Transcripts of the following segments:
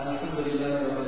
الحمد لله رب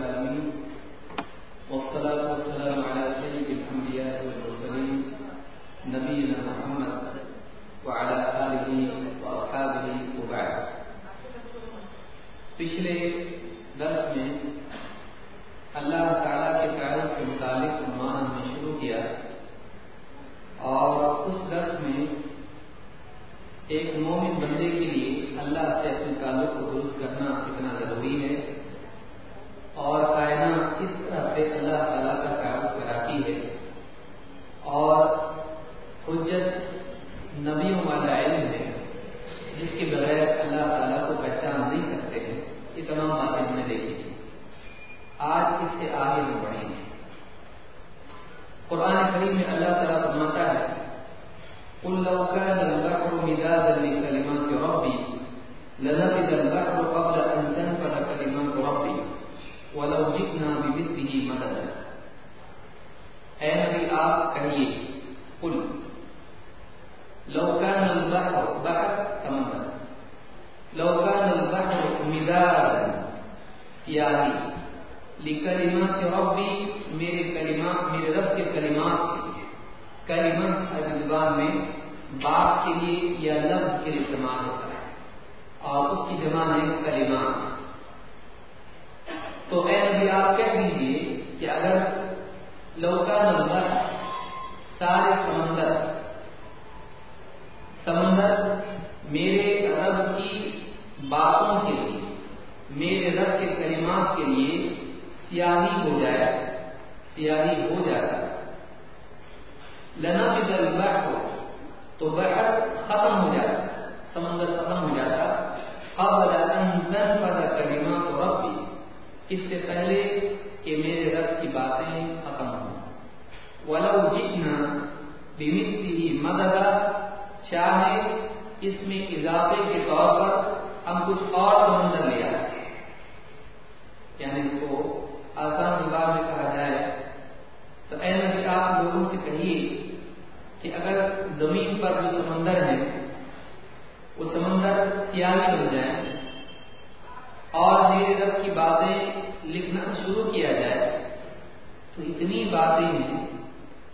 اتنی باتیں ہیں،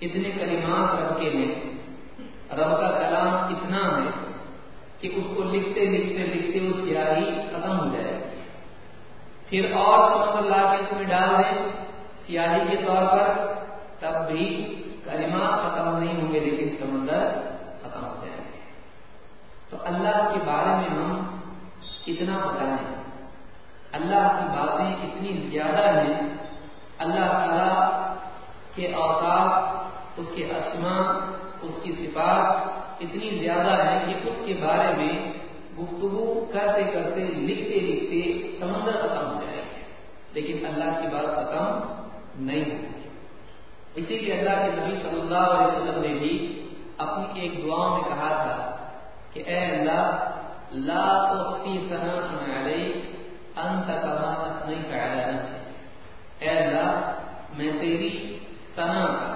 اتنے کلمات رب کے ہیں رب کا کلام اتنا ہے کہ اس کو لکھتے لکھتے لکھتے وہ سیاہی ختم ہو جائے پھر اور سمندر لا کے اس میں ڈال دیں سیاہی کے طور پر، تب بھی کلمات ختم نہیں ہوں گے، لیکن سمندر ختم ہو جائیں گے۔ تو اللہ کے بارے میں ہم کتنا بتائیں اللہ کی باتیں اتنی زیادہ ہیں، اللہ تعالی کے اوقات، اس کے اسما اس کی صفات اتنی زیادہ ہے کہ اس کے بارے میں گفتگو کرتے کرتے، لکھتے لکھتے سمندر ختم ہو جائے گا لیکن اللہ کی بات ختم نہیں ہوگی۔ اسی لیے اللہ کے نبی صلی اللہ علیہ وسلم نے بھی اپنی ایک دعا میں کہا تھا کہ اے اللہ، لا تحصی ثناء علیک، انت کما اثنیت علی اے اللہ، میں تیری ثنا کا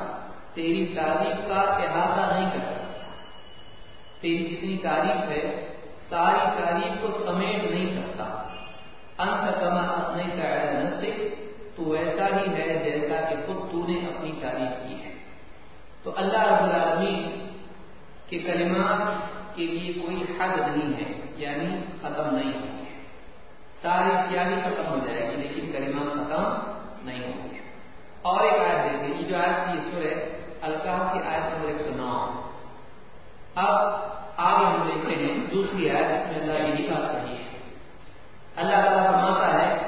تیری تعریف کا احاطہ نہیں کر سکتا تیری جتنی تعریف ہے، ساری تعریف کو سمیٹ نہیں سکتا۔ انت کما اثنیت علی نفسک، تو ویسا ہی ہے جیسا کہ خود تو نے اپنی تعریف کی ہے۔ تو اللہ رب العالمین کے کلمات کے لیے کوئی حد نہیں ہے یعنی ختم نہیں ہوں گے ساری سیاہی ختم ہو جائے گی، لیکن کلمات ختم نہیں ہوں گے اور ایک آیت دیکھیں یہ یعنی جو آیت کی سر ہے الکاف کی آیت نمبر ایک سو نو۔ اب آگے ہم دیکھتے ہیں دوسری آیت، جس میں اللہ یہی بات کہی ہے۔ اللہ تعالیٰ فرماتا ہے،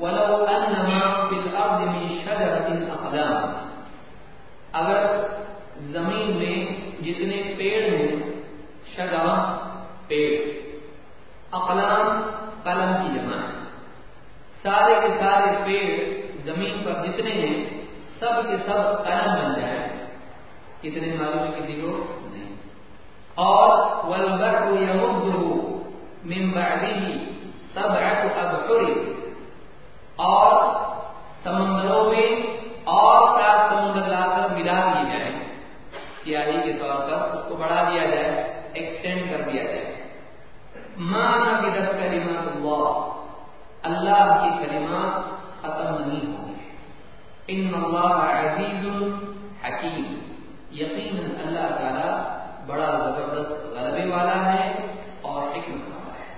ولو انما في الارض من شجره اقلام اگر زمین میں جتنے پیڑ ہیں، شجرہ، پیڑ، اقلام، قلم کی جمع ہے۔ سارے کے سارے پیڑ زمین پر جتنے ہیں سب کے سب قلم بن جائے۔ کتنے معلوم ہے کسی کو؟ نہیں۔ اور والبحر يمده من بعده سبعه ابحر۔ اور سمندروں میں اور سات سمندر لا کر ملا دیے جائیں۔ سیاہی کے طور پر اس کو بڑھا دیا جائے ایکسٹینڈ کر دیا جائے۔ ماں نبدت کلمات اللہ۔ اللہ کی کلمات ختم نہیں ہوں گے ان اللہ عزیز حکیم یقیناً اللہ تعالی بڑا زبردست غلبے والا ہے اور حکمت والا ہے۔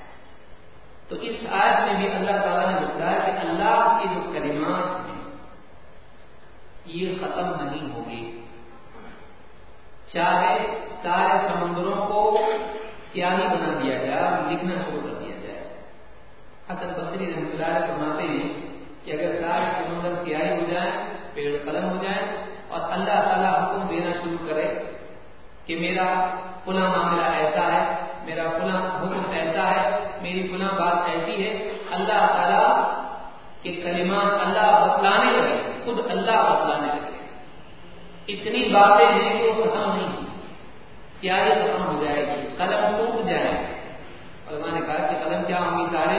تو اس آیت میں بھی اللہ تعالیٰ نے بتایا کہ اللہ کی جو کلمات ہیں، یہ ختم نہیں ہوگی چاہے سارے سمندروں کو سیاہی بنا دیا جائے لکھنا شروع کر دیا جائے۔ حسن بصری رحمۃ اللہ فرماتے ہیں کہ اگر سارے سمندر سیاہی ہو جائے، پیڑ قلم ہو جائے اور اللہ تعالیٰ حکم دینا شروع کرے کہ میرا فلاں معاملہ ایسا ہے، میرا فلاں حکم ایسا ہے، میری فلاں بات ایسی ہے، اللہ تعالیٰ کے کلمات اللہ بتلانے لگے، خود اللہ بتلانے لگے۔ اتنی باتیں ہیں کہ وہ ختم نہیں سیاہی ختم ہو جائے گی، قلم ٹوٹ جائے گی۔ اور میں نے کہا کہ قلم کیا ہوں گی سارے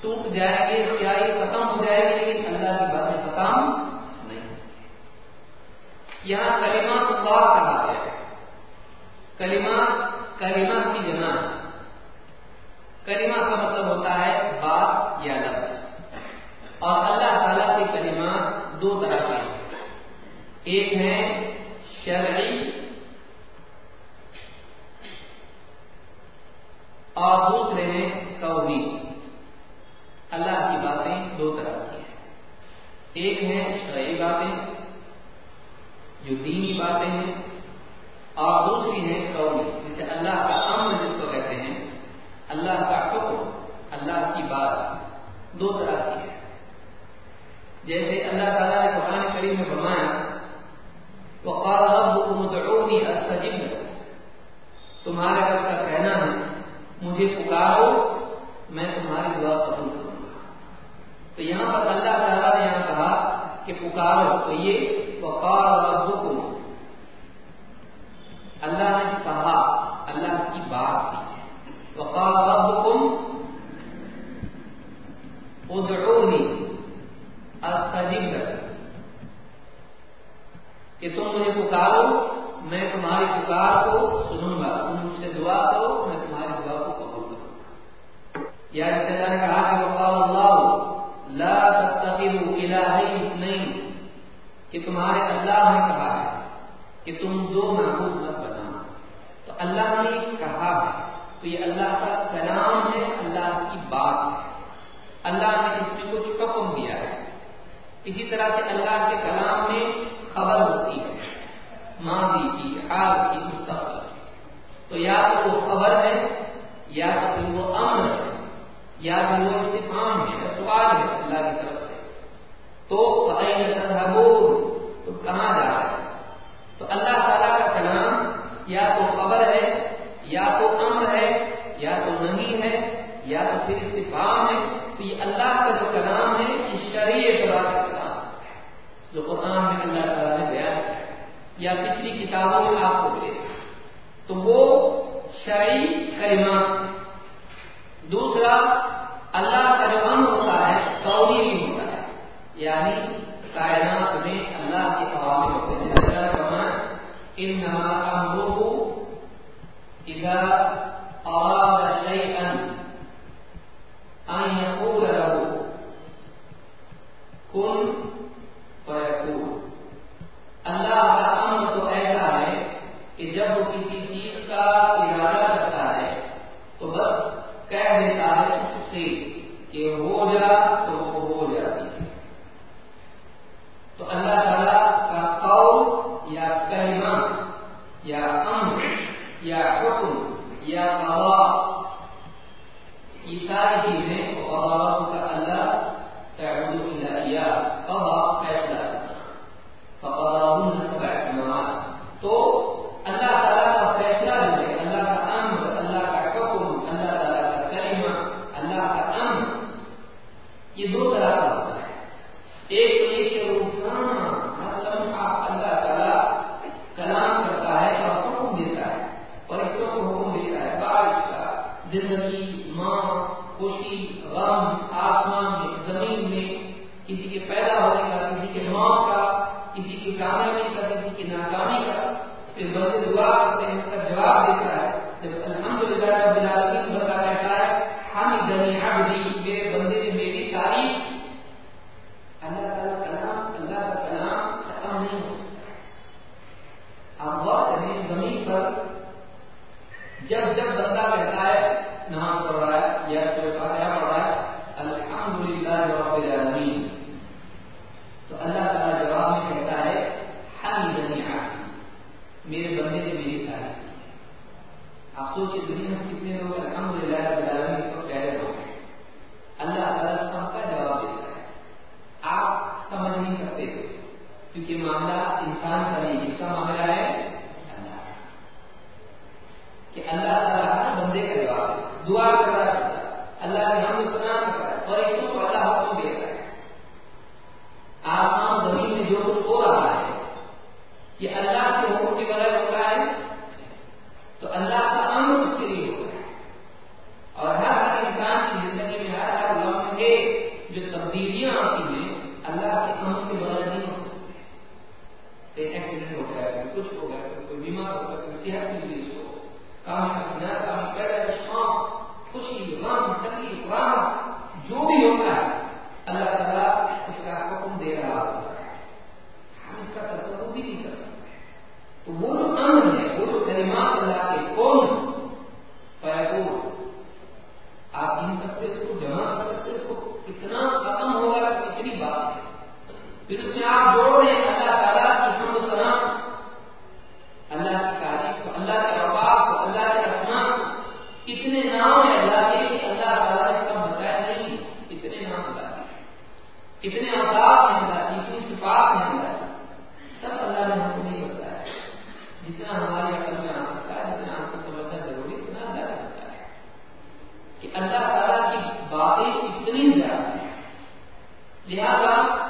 ٹوٹ جائے گی سیاہی ختم ہو جائے گی، لیکن اللہ کی باتیں ختم نہیں۔ یہاں کلمات اللہ کہا گیا ہے۔ کلمات کلمہ کی جمع۔ کلمہ کا مطلب ہوتا ہے بات یا لفظ۔ اور اللہ تعالیٰ کے کلمات دو طرح کے ہیں۔ ایک ہے شرعی اور دوسرے ہیں قومی اللہ کی باتیں دو طرح کی ہیں۔ ایک ہے شرعی باتیں، جو دینی باتیں ہیں، اور دوسری ہے قومی، جسے اللہ کا امر جس کو کہتے ہیں، اللہ کا حکم، اللہ کی بات۔ دو طرح کی ہے جیسے اللہ تعالیٰ نے قرآن کریم میں فرمایا، وقال ربكم ادعوني استجب تمہارے رب کا کہنا ہے، مجھے پکارو، میں تمہاری دعا قبول کروں تو یہاں پر اللہ تعالیٰ نے یہاں کہا کہ پکارو، تو یہ وقال اللہ نے کہا، اللہ کی بات کی وقال ربكم ادعوني استجب کہ تم مجھے پکارو، میں تمہاری پکار کو سنوں گا۔ تم مجھ سے دعا کرو، میں تمہاری دعا کو قبول کروں گا۔ یعنی یا اللہ نے کہا کہ لا تتخذوا الہین اثنین کہ تمہارے اللہ نے کہا ہے کہ تم دو معبود مت بنانا تو اللہ نے کہا ہے، تو یہ اللہ کا کلام ہے، اللہ کی بات ہے۔ اللہ نے اس میں کچھ حکم دیا ہے۔ اسی طرح سے اللہ کے کلام میں خبر ہوتی ہے، ماضی کی، حال کی، مستقبل تو یا تو وہ خبر ہے، یا تو پھر وہ امر ہے۔ یا پھر وہ استفام ہے، یا سوال ہے اللہ کی طرف سے۔ تو تم کہاں جا رہے ہیں؟ تو اللہ تعالیٰ کا کلام یا تو خبر ہے، یا تو امر ہے، یا تو نہیں ہے، یا تو پھر استفام ہے۔ تو یہ اللہ کا جو کلام ہے، یہ شرعی اعتبار کا کلام جو قرآن میں اللہ تعالیٰ نے بیان کیا یا پچھلی کتابوں میں آپ کو ملے تو وہ شرعی کلمات دوسرا، اللہ کا جو امر ہوتا ہے قولی بھی ہوتا ہے۔ یعنی کائنات میں اللہ کے عوامل ہوتے ہیں۔ اللہ فرمائے ان امرہ اذا اراد شيئا ان يقول له كن فيكون اللہ کا امر تو کہہ دیتا ہے اس سے کہ ہو جا تو وہ ہو جاتی ہے تو اللہ تعالی کا قول یا کلمہ یا امر یا حکم یا قضا یہ ساری چیزیں آپ جوڑ اللہ تعالیٰ کی اللہ کی نے جتنا ہمارے ہے سمجھنا ضروری اتنا کہ اللہ تعالیٰ کی باتیں اتنی زیادہ ہیں۔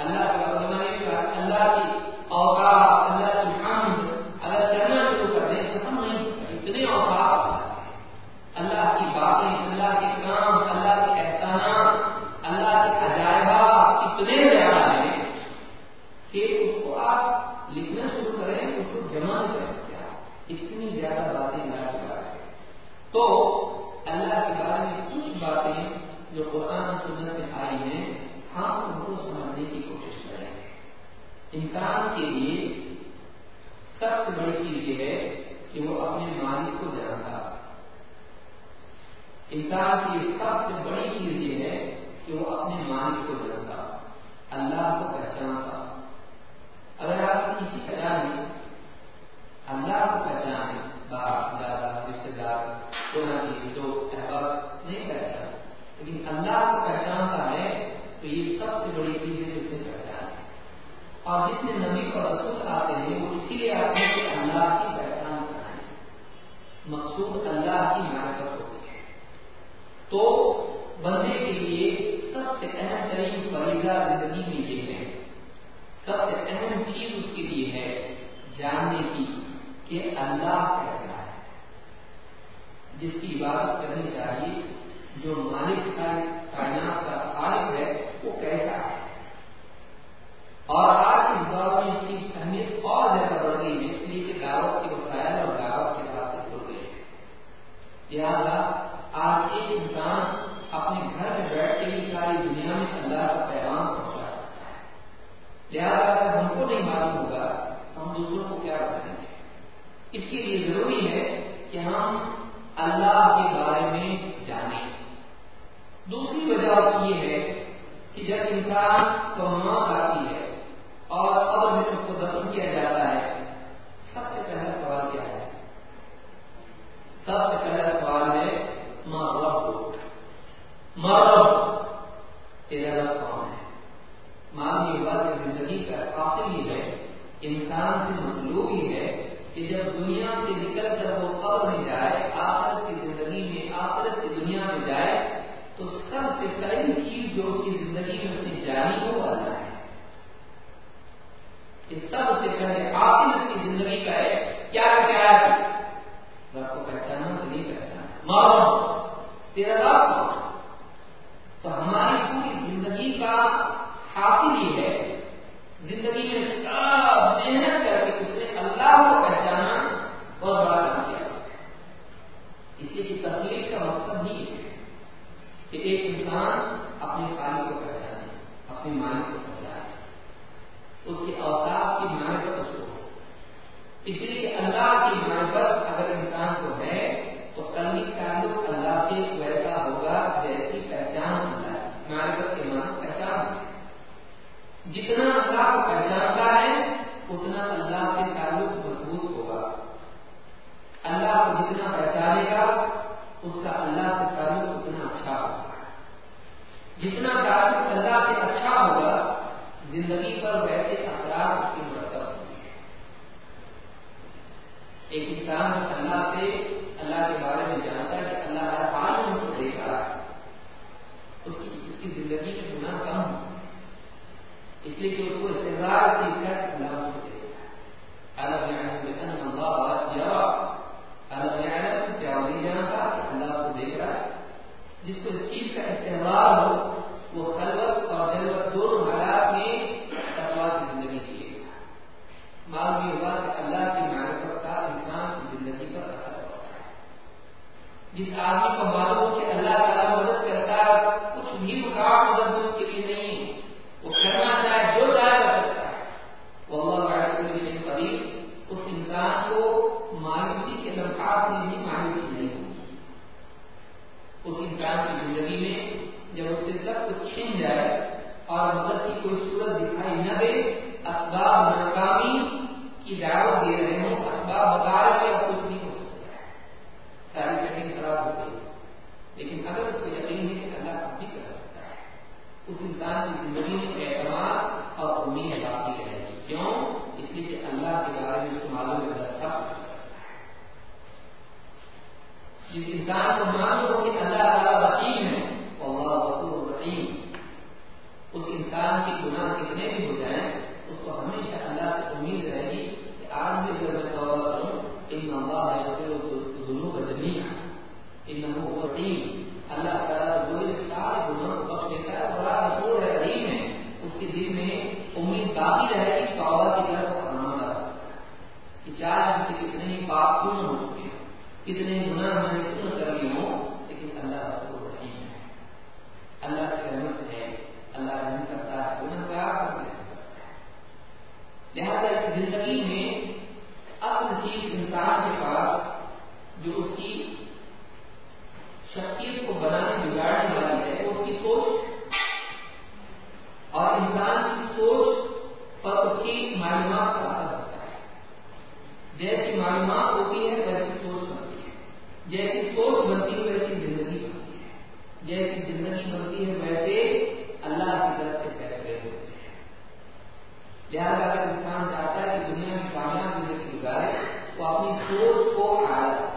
اللہ کا فرمانے اللہ کی اوقات، اللہ کی اتنے اوقات اللہ کی باتیں، اللہ کے کام، اللہ کے احسانات، اللہ کے عجائبات اتنے آپ لکھنا شروع کریں، اس کو جمع نہیں کر اتنی زیادہ باتیں لا ہے تو اللہ کے بارے میں کچھ باتیں جو قرآن سنت میں آئی ہیں آپ ان کو سمجھنے کی کوشش کریں۔ انسان کے لیے سب سے بڑی چیز یہ ہے کہ وہ اپنے مالک کو جانتا انسان کی سب سے بڑی چیز یہ ہے کہ وہ اپنے مالک کو جانتا اللہ کو پہچانتا اگر آپ کسی پہچانے اللہ کو پہچانے، باپ، دادا رشتے دار کو نہ دو احباب، نہیں پہچانا۔ لیکن اللہ کو پہچانتا ہے تو یہ سب سے بڑی چیز ہے جس سے پہچان اور جتنے نبی اور رسول آتے ہیں وہ اسی لیے آتے ہیں کہ اللہ کی پہچان کرائیں مقصود اللہ کی محبت ہوتی ہے۔ تو بندے کے لیے سب سے اہم ترین فریضہ زندگی میں یہ ہے، سب سے اہم چیز اس کے لیے ہے جاننے کی کہ اللہ کیسا ہے۔ جس کی عبادت کرنی چاہیے، جو مالک کا، کائنات کا عالم ہے، وہ کیسا ہے؟ اور آج اس دور میں اس کی اہمیت اور زیادہ بڑھ گئی ہے اس لیے کہ دعوت کے وسائل اور دعوت کے راستے کھل گئے لہٰذا آج ایک انسان اپنے گھر میں بیٹھ کے بھی ساری دنیا میں اللہ کا پیغام پہنچا سکتا ہے۔ لہٰذا اگر ہم کو نہیں معلوم ہوگا تو ہم دوسروں کو کیا بتائیں گے؟ اس کے لیے ضروری ہے کہ ہم اللہ کے بارے میں دوسری وجہ یہ ہے کہ جب انسان کو موت آتی ہے اور اب اس کو دفن کیا جاتا ہے، سب سے پہلا سوال کیا ہے؟ سب سے پہلا سوال ہے تیرا کون ہے۔ ماں کی زندگی کا آخری ہے، انسان سے مطلوب ہی ہے کہ جب دنیا سے نکل کر وہ جو اس کی زندگی میں اس نے جانی ہو اللہ ہے۔ اس سب سے پہلے آپ اس کی زندگی کا ہے، کیا کیا ہے رب کو پہچانا تو نہیں پہچانا۔ مارو تیرا رب تو ہماری پوری زندگی کا حاصل یہ ہے، زندگی میں سب محنت کر کے اس نے اللہ کو پہچانا، بہت بڑا کام کیا۔ اس لیے تقریر کا مقصد ہی ہے۔ کہ ایک انسان اپنے خالی کو پہچانے، اپنے مالک کو پہچانے۔ اس کے اوساف کی معرفت اس کو۔ اس لیے اللہ کی معرفت اگر انسان کو ہے، تو قلبی تعلق اللہ سے ویسا ہوگا، جیسی پہچان اللہ معرفت کے معنی پہچان جتنا اللہ کو پہچانتا ہے، اتنا اللہ سے تعلق مضبوط ہوگا۔ اللہ کو جتنا پہچانے گا، اس کا اللہ سے تعلق اتنا اچھا ہوگا۔ جتنا تعلق اللہ سے اچھا ہوگا، زندگی پر ویسے اثرات اس کی مرتب ہوں گے ایک انسان اللہ سے، اللہ کے بارے میں جانتا ہے کہ اللہ ہر حال میں اس کو دیکھ رہا ہے۔ اس کی اس کی زندگی میں گناہ کم ہو اس لیے کہ اس کو استعمال کی کر اللہ اس کو دیکھ رہا ہے الگ یعلم بأن اللہ یرا الگ یعلم کیا وہ نہیں جانتا کہ اللہ کو دیکھ رہا ہے جس کو چیز کا استعمال ہو، وہ خلوت اور جلوت دونوں حالات میں تقوا کی زندگی جیے گا معلوم یہ ہوا کہ اللہ کی معرفت کا انسان کی زندگی پر اثر ہوتا ہے۔ جس آدمی کو معلوم کہ اللہ تعالیٰ مدد کرتا ہے کچھ بھی رکاوٹ مدد اس کے لیے نہیں ہے وہ کرنا چاہے جو چاہے کر سکتا ہے وہ اللہ علیہ قریب اس انسان کو مایوسی کے لمحات میں بھی مایوسی نہیں ہوگی اس انسان کی زندگی میں جب اس سے سب کچھ چھن جائے اور مدد کی کوئی صورت دکھائی نہ دے، اسباب ناکامی کی دعوت دے رہے ہوں، اسباب بتا رہے اب کچھ نہیں ہو سکتا۔ ہے ساری سیٹنگ خراب ہو گئی۔ لیکن اگر اس کو یقین ہے کہ اللہ کب بھی کر سکتا ہے، اس انسان کی زندگی میں اعتماد اور امید باقی رہے گی۔ کیوں؟ اس لیے کہ اللہ کے بارے میں اس کو معلوم ہے سب جس انسان کو معلوم ہو کہ اللہ تعالیٰ رحیم ہے اللہ غفور رحیم اس انسان کے گناہ کتنے بھی ہو جائیں، اس کو ہمیشہ اللہ سے امید رہے گی کہ آج بھی اگر میں توبہ کروں، ان اللہ ذنوب جميعا انه هو الرحیم۔ اللہ تعالیٰ جو سارے گناہ کو بخش دیتا ہے، بڑا غفور ہے رحیم ہے۔ اس کے دل میں امید باقی رہے گی توبہ کی طرف آمادہ کہ چاہے ہم سے کتنے ہی پاپ کیوں ہو چکے ہیں۔ کتنے گناہ میں نے کیوں کر لیے ہوں لیکن اللہ غفور رحیم ہے اللہ کی رحمت ہے اللہ رحم کرتا ہے گناہ کا لہٰذا اس زندگی میں اصل چیز انسان کے پاس جو اس کی شخصیت کو بنانے بگاڑنے والی ہے، وہ اس کی سوچ اور انسان کی سوچ پر اس کی معلومات کا اثر ہوتا ہے۔ جیسی معلومات ہوتی ہے، ویسی سوچ بنتی ہے۔ جیسی سوچ بنتی ہے ویسی زندگی بنتی ہے جیسی زندگی بنتی ہے ویسے اللہ کی طرف سے فیصلے ہوتے ہیں لہٰذا اگر انسان چاہتا ہے کہ دنیا میں کامیاب زندگی گزارے وہ اپنی سوچ کو اعلیٰ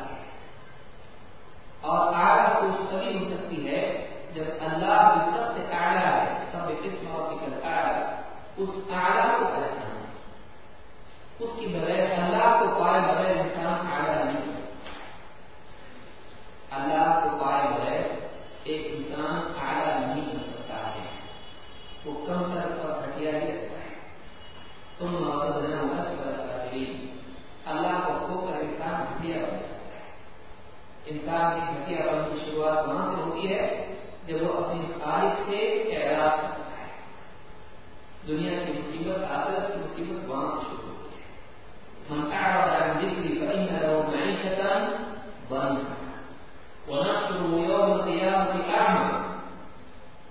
اور اعلیٰ سوچ تبھی ہو سکتی ہے جب اللہ کی سب سے اعلیٰ ہے سب قسم اور فکر اعلیٰ اس اعلیٰ کو پہچانا اس کی بغیر اللہ کو پائے بغیر انسان اعلیٰ نہیں اللہ کو پائے بغیر ایک انسان اعلیٰ نہیں بن سکتا ہے وہ کم تر اور گھٹیا ہی رہتا ہے تم محبت نہ اللہ کو کھو کر انسان گھٹیا بن سکتا ہے انسان کی گھٹیا پن کی شروعات وہاں سے ہوتی ہے، جب وہ اپنی خالق سے اعراض کرتا ہے۔ دنیا کی مصیبت، آخرت کی مصیبت وہاں سے شروع ہوتی ہے۔ من اعرض عن ذکری فإن له معيشة ضنكا ونحشره يوم القيامة أعمى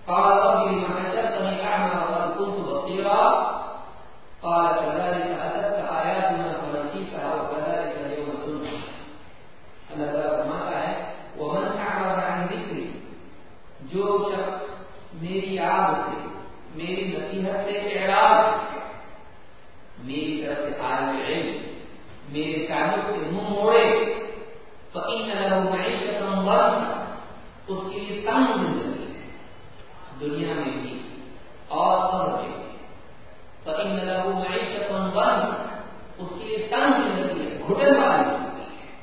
قال رب لم حشرتني أعمى وقد كنت بصيرا قال كذلك أتتك آياتنا فنسيتها وكذلك اليوم تنسى اللہ تعالیٰ فرماتا ہے ومن أعرض عن ذکری جو شخص میری یاد سے میری نصیحت سے اعراض۔ میری طرف سے عالم علم۔ میرے تعلق سے منہ موڑے۔ تو ان معیشت ضنکا اس کے لیے تنگ زندگی ہے دنیا میں بھی اور قبر میں بھی۔ تو ان له معیشت اس کے لیے تنگ زندگی ہے گھٹن والی زندگی ہے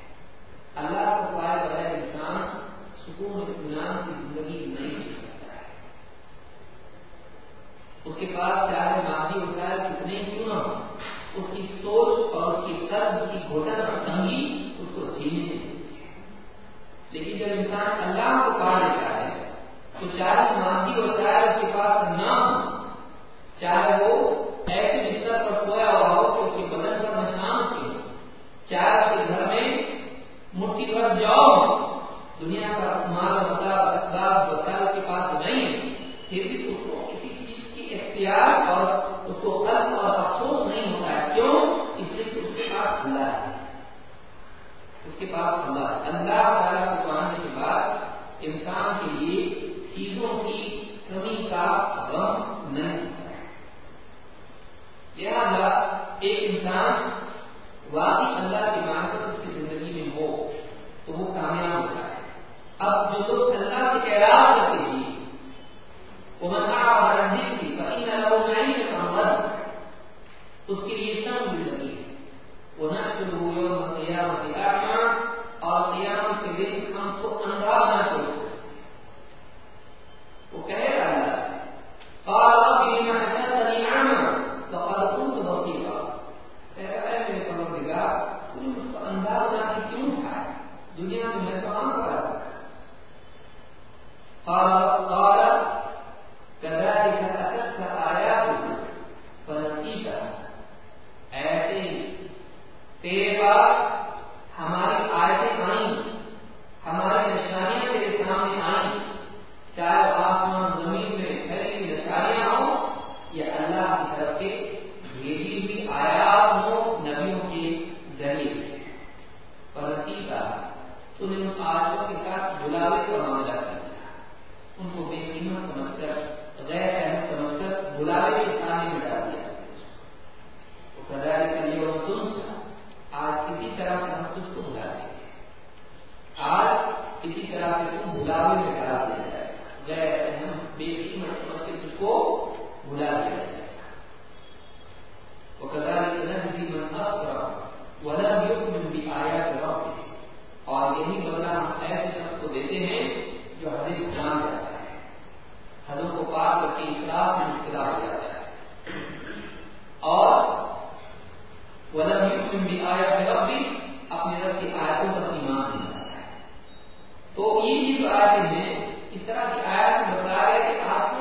اللہ کو پائے بغیر انسان سکون اطمینان کی زندگی نہیں جی سکتا ہے اس کے پاس چاہے مادی وسائل کتنے کیوں نہ ہو اس کی سوچ اور اس کی قرض کی گھٹن اور تنگی اس کو جینے نہیں لیکن جب انسان اللہ کو پا لیتا ہے تو چاہے مادی وسائل اس کے پاس نہ ہو، چاہے وہ ایسے بستر پر سویا ہوا ہو کہ اس کے بدن پر نشان کے چاہے اس کے گھر میں مٹھی پر جاؤ، دنیا کا مال مطلب، اسباب، وسائل کے پاس نہیں ہے، پھر بھی اس کو اختیار اور اس کو قلب اور افسوس نہیں ہوتا ہے۔ کیوں؟ اس لیے کہ اس کے پاس اللہ ہے۔ اس کے پاس اللہ ہے۔ اللہ تعالیٰ کو پانے کے بعد انسان کے لیے چیزوں کی کمی کا غم نہیں ہوتا ہے۔ لہذا ایک انسان واقعی اللہ کی مانت اس کی زندگی میں ہو تو وہ کامیاب ہوتا ہے۔ اب جو لوگ اللہ سے اعراض کرتے ہیں ومن اعرض عن ونحشره يوم القيامه اعمى اور قیامت کے دن ہم کو اندھا بنا چھوڑ وہ کہے گا اللہ، قال رب لما حشرتني اعمى وقد كنت بصيرا۔ میرے پروردگار، تو نے مجھ کو اندھا بنا کے کیوں اٹھایا دنیا میں میں تو عام قال كذلك أتتك آياتنا فنسيتها ایسے تیرے پاس ہماری آیتیں آئیں ہماری نشانیاں تیرے سامنے آئیں چاہے آسمان زمین میں پھیلی ہوئی نشانیاں ہوں یا اللہ کی طرف سے بھیجی ہوئی آیات ہوں نبیوں کے ذریعے پرسی کا تو نے ان آیتوں کے ساتھ بلاوے کا معاملہ کر دیا ان کو بے قیمت سمجھ کر غیر اہم سمجھ کر بلاوے کے سامنے میں ڈال دیا کدار کلیے اور تم آج کسی طرح سے ہم تجھ کو بلا دیں گے آج کسی طرح سے بلاوے میں ڈال دیا جائے۔ غیر اہم بے قیمت سمجھ کے تجھ کو بلا دیا جائے۔ وكذلك من أسرع يؤمن بآيات ربه۔ اور یہی ہم ایسے شخص کو دیتے ہیں جو حدیث جان جاتا ہے۔ حدوں کو پار کر کے میں مبتلا ہو جاتا ہے۔ اور يؤمن بآيات ربه، اپنے رب کی آیتوں پر ایمان نہیں لاتا ہے تو یہ جو آیتیں ہیں اس طرح کی آیات بتا رہے کہ آپ کو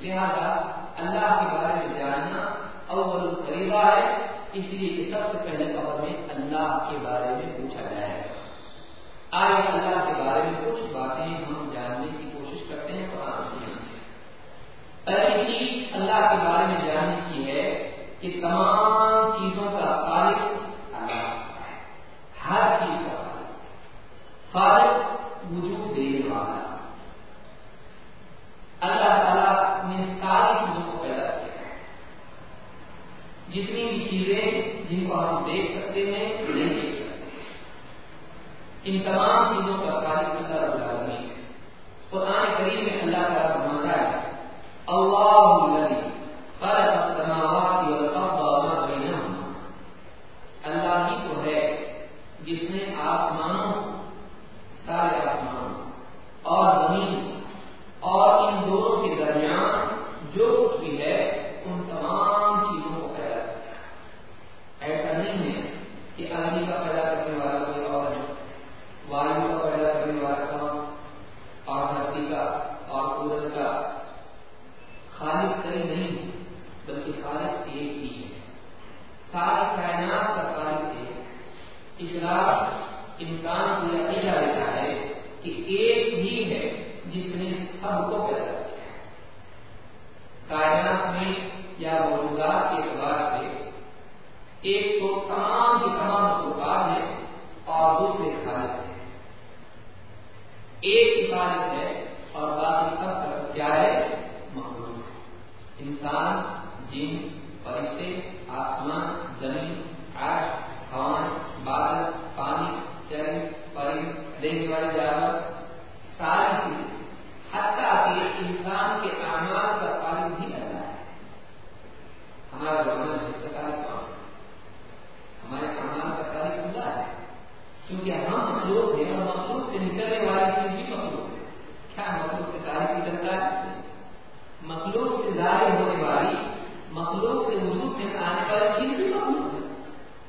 لہذا اللہ کے بارے میں جاننا اول خریدا ہے۔ اس لیے کہ سب سے پہلے قبر میں اللہ کے بارے میں پوچھا جائے۔ آئے اللہ کے بارے میں کچھ باتیں ہم جاننے کی کوشش کرتے ہیں، قرآن سے۔ چیز اللہ کے بارے میں جاننے کی ہے کہ تمام چیزوں کا خالق اللہ ہر چیز کا خالق خالق وجود دینے والا اللہ تعالیٰ نے ساری چیزوں کو پیدا کیا ہے جتنی بھی چیزیں جن کو ہم دیکھ سکتے ہیں، نہیں دیکھ سکتے۔ ان تمام چیزوں کا خالق اللہ رب العالمین ہے۔ قرآن کریم میں اللہ تعالیٰ فرماتا ہے اللہ الذي خلق السماوات والارض وما بينهما اللہ ہی تو ہے جس نے آسمانوں سارے آسمانوں اور زمین اور ان دونوں کے درمیان جو کچھ بھی ہے ان تمام چیزوں کو پیدا کیا ایسا نہیں ہے کہ اگنی کا پیدا کرنے والا کوئی اور ہے وایو کا پیدا کرنے والا کون اور دھرتی کا اور قدرت کا خالق کئی نہیں ہے بلکہ خالق ایک ہی ہے ساری کائنات کا خالق ایک اسلام انسان کو یہ عقیدہ دیتا ہے کہ ایک ہی ہے جس نے سب کو پیدا کیا کائنات میں یا موجودات کے اعتبار سے ایک تو تمام کے تمام مخلوقات ہیں اور دوسرے خالق ہے ایک ہی خالق ہے اور باقی سب کا کیا ہے مخلوق انسان جن فرشتے آسمان زمین آگ ہوائیں بادل پانی چرن پرند دیکھنے والے جانور ساری چیزیں حتیٰ کہ انسان کے اعمال کا خالق بھی اللہ ہے ہمارا زمانہ ہے اس کا خالق کون ہے ہمارے اعمال کا خالق اللہ ہے کیونکہ ہم مخلوق ہیں اور مخلوق سے نکلنے والی چیز بھی مخلوق ہے کیا مخلوق سے خالق نکلتا ہے مخلوق سے ظاہر ہونے والی مخلوق وجود میں آنے والی چیز بھی مخلوق ہے۔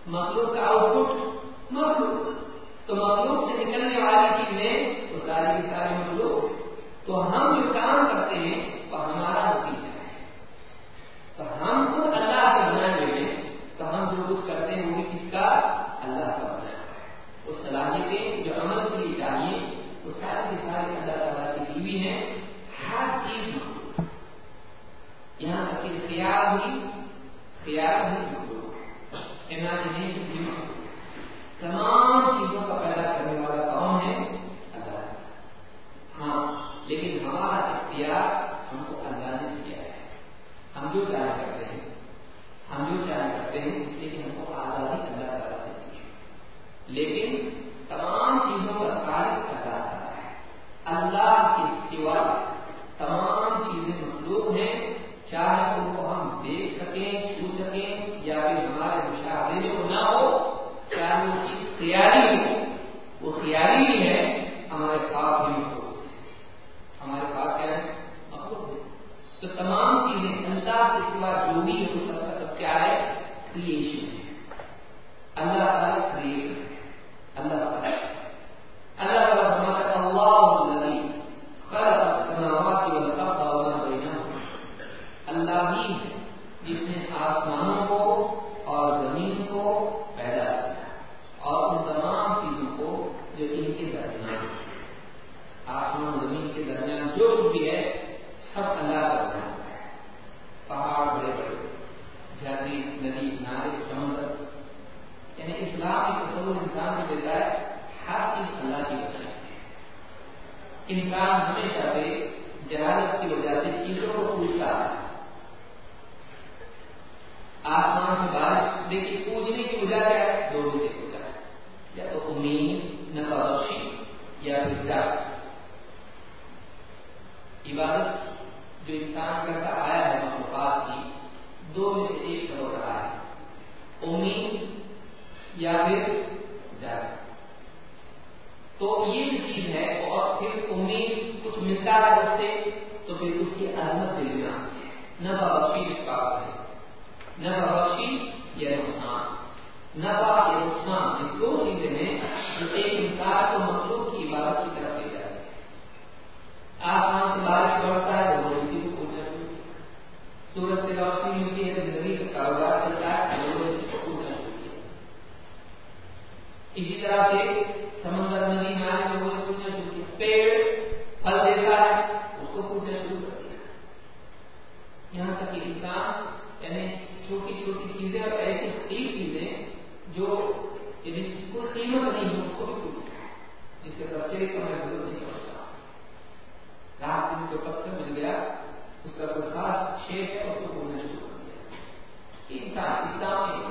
مخلوق کا آؤٹ پٹ مخلوق تو مخلوق سے نکلنے والی چیزیں وہ ساری کی ساری مخلوق تو ہم جو کام کرتے ہیں، وہ ہمارا نتیجہ ہے۔ تو ہم خود اللہ کے بنائے ہوئے تو ہم جو کچھ کرتے ہیں وہ کس کا اللہ کا بنایا ہے۔ وہ صلاحیتیں جو عمل کے لیے چاہیے، وہ ساری کی ساری اللہ تعالیٰ کی بیوی ہیں۔ ہر چیز یہاں تک کہ خیال بھی تمام چیزوں کا پیدا کرنے والا کون ہے؟ اللہ۔ ہاں لیکن ہمارا اختیار ہم کو اللہ نے دیا ہے۔ ہم جو چاہے کرتے ہیں۔ ہم جو چاہے کرتے ہیں، لیکن ہم کو آزادی اللہ تعالیٰ نے دی ہے۔ لیکن تمام چیزوں کا خالق اللہ تعالیٰ ہے۔ اللہ کے سوا تمام چیزیں مخلوق ہیں۔ چاہے ان کو ہم دیکھ سکیں خیالی وہ خیالی ہی ہے، ہمارے پاس بھی مخلوق ہے ہمارے پاس کیا ہے مخلوق ہے تو تمام چیزیں اللہ کے سوا جو بھی ہے، وہ سب کا سب کیا ہے؟ کریشن ہے۔ اللہ تعالیٰ کریٹ ہے۔ اللہ تعالیٰ اللہ تعالیٰ فرماتا ہے اللہ الذی خلق السماوات والارض وما بینہما اللہ ہی ہے جس نے آسمانوں کو اور زمین کو پیدا کیا اور ان تمام چیزوں کو جو ان کے درمیان ہے آسمان زمین کے درمیان جو کچھ بھی ہے سب اللہ کا بنا ہوا ہے پہاڑ بڑے بڑے جھرنے ندی نالے سمندر یعنی اسلام کی تصور انسان دیتا ہے ہر چیز اللہ کی وجہ ہے انسان ہمیشہ سے جہالت کی وجہ سے چیزوں کو پوچھتا ہے۔ آسمان سے بارش دیکھیے پوجنے کی وجہ کیا ہے؟ دو سے پوچھا ہے۔ یا تو امید نفا بخشی، یا پھر ڈر۔ عبادت جو انسان کرتا آیا ہے مخلوقات کی، دو میں سے ایک ہو رہا ہے۔ امید یا پھر تو یہ چیز ہے، اور پھر امید کچھ ملتا ہے اس سے، تو پھر اس کی عظمت دل میں آتی ہے۔ نہ بخشی اس کا ہے۔ نہ بخشی یا نقصان۔ نہ با یا نقصان یہ دو چیزیں ہیں جو ایک انسان کو مخلوق کی عبادت کی طرف لے جاتی ہے آسمان سے بارش بڑھتا ہے تو وہ اسی کو پوچھا سورج سے روشنی ملتی ہے زندگی کا کاروبار اسی طرح سے سمندر ندی نالے لوگوں نے پوچھنا شروع کیا پیڑ، پھل دیتا ہے، اس کو پوچھنا شروع کر دیا۔ یہاں تک کہ انسان یعنی چھوٹی چھوٹی چیزیں اور ایسی حقیق چیزیں جو یعنی جس قیمت نہیں ہو اس کو بھی پوچھتا جس کے بچے کا میں ضرور نہیں پہنچتا رات میں جو پتھر مل گیا، اس کا کوئی خاص شیپ ہے، اس کو بولنا شروع کر دیا۔ انسان، اسلام میں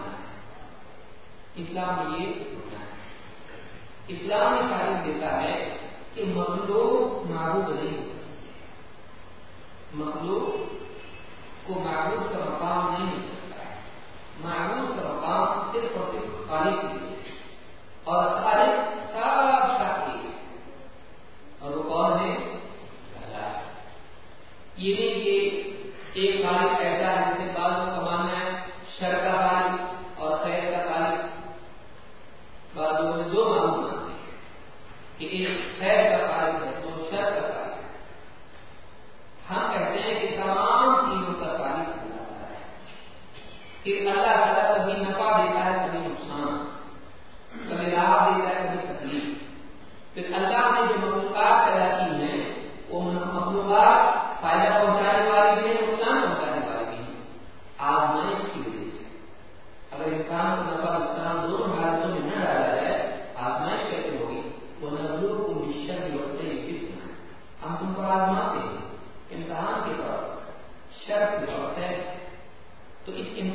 اسلام میں یہ اسلام تعلیم دیتا ہے کہ مخلوق معروف نہیں ہو سکتی۔ مخلوق کو معروف کا مقام نہیں ہو سکتا ہے۔ معروف کا مقام صرف اور صرف خالق کے لیے اور خالق سب شاخی اور وہ کون ہے؟ یہ نہیں کہ ایک خالق ایسا ہے جسے بعض کا ماننا ہے شرکا کہ اللہ تعالیٰ کبھی نفع دیتا ہے، کبھی نقصان۔ کبھی لاپ دیتا ہے، کبھی تکلیف۔ پھر اللہ نے جو مخلوقات پیدا کی ہیں، وہ مخلوقات فائدہ پہنچا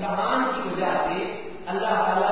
ایمان کی وجہ سے اللہ تعالیٰ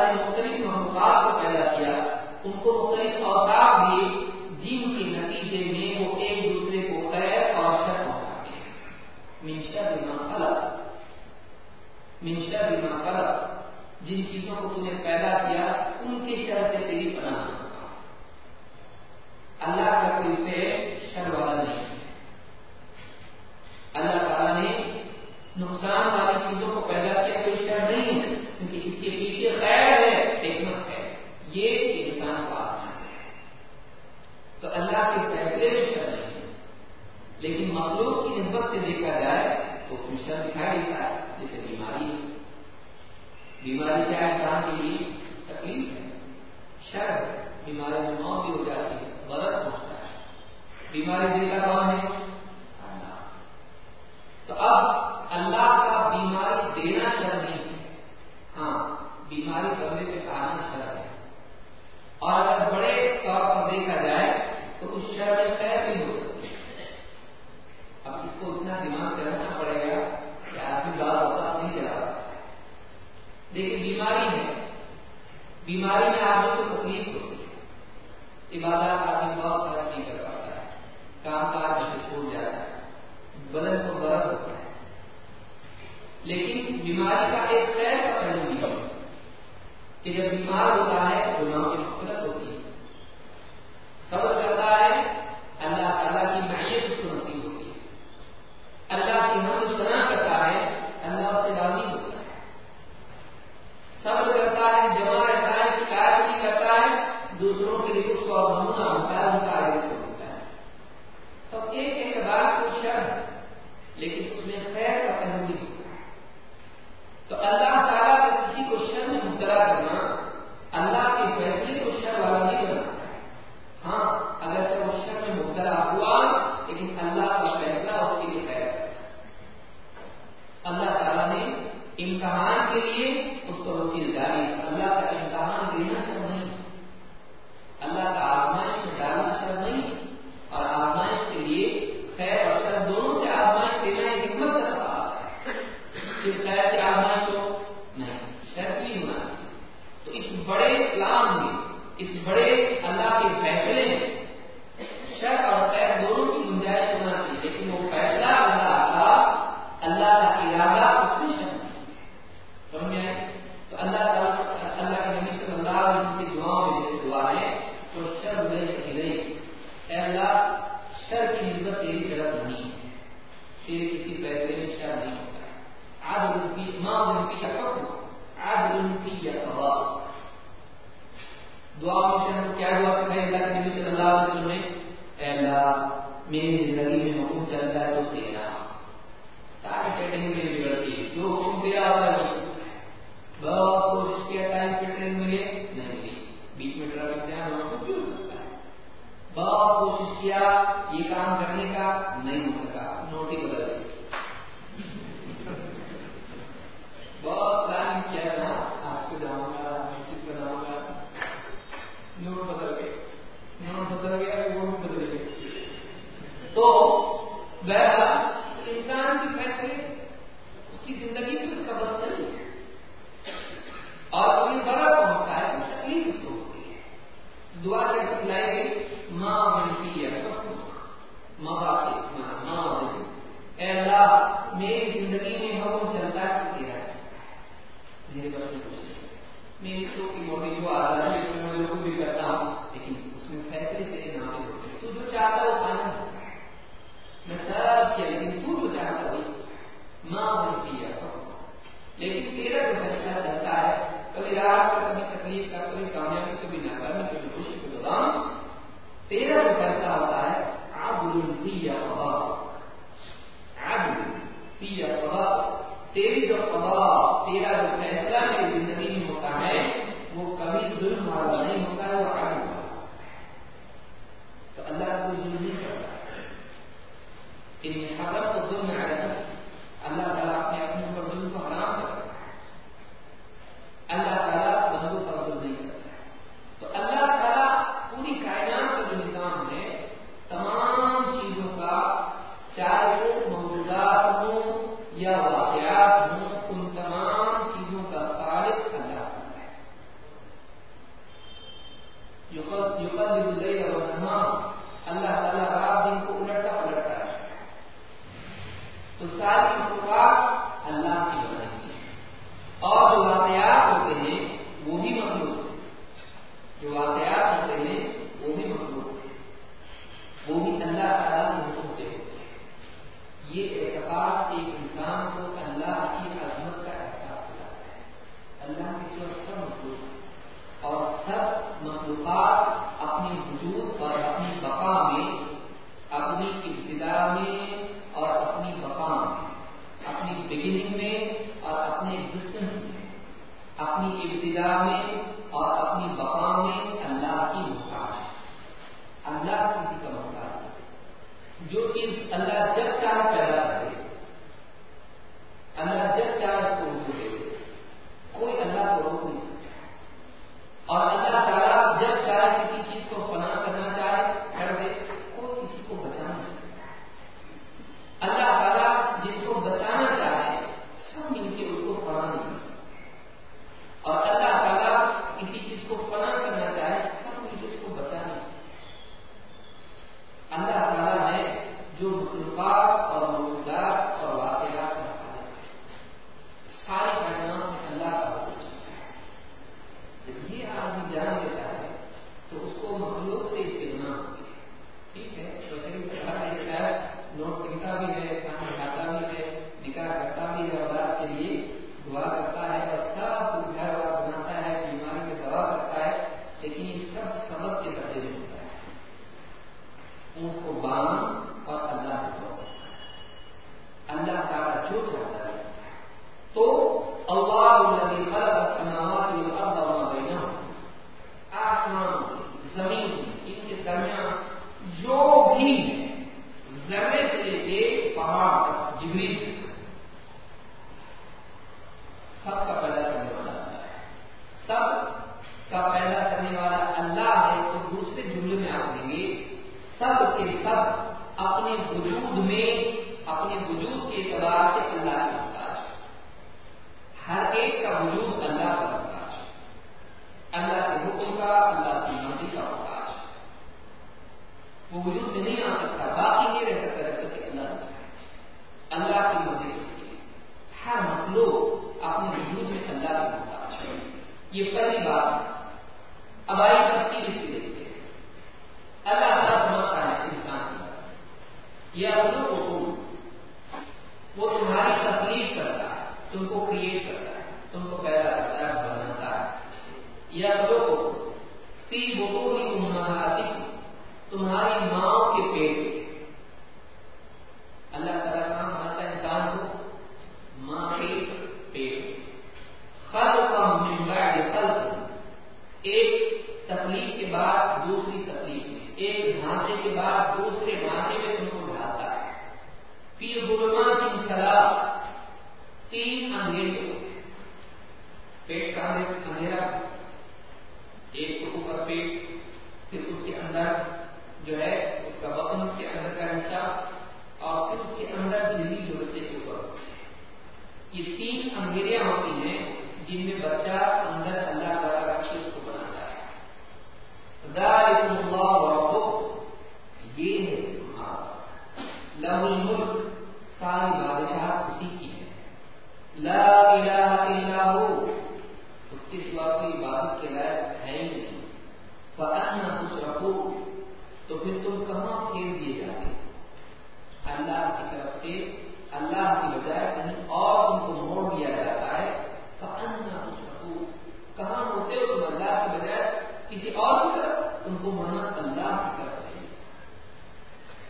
بجائے کسی اور کی طرف تم کو مانا اللہ کی طرف چاہیے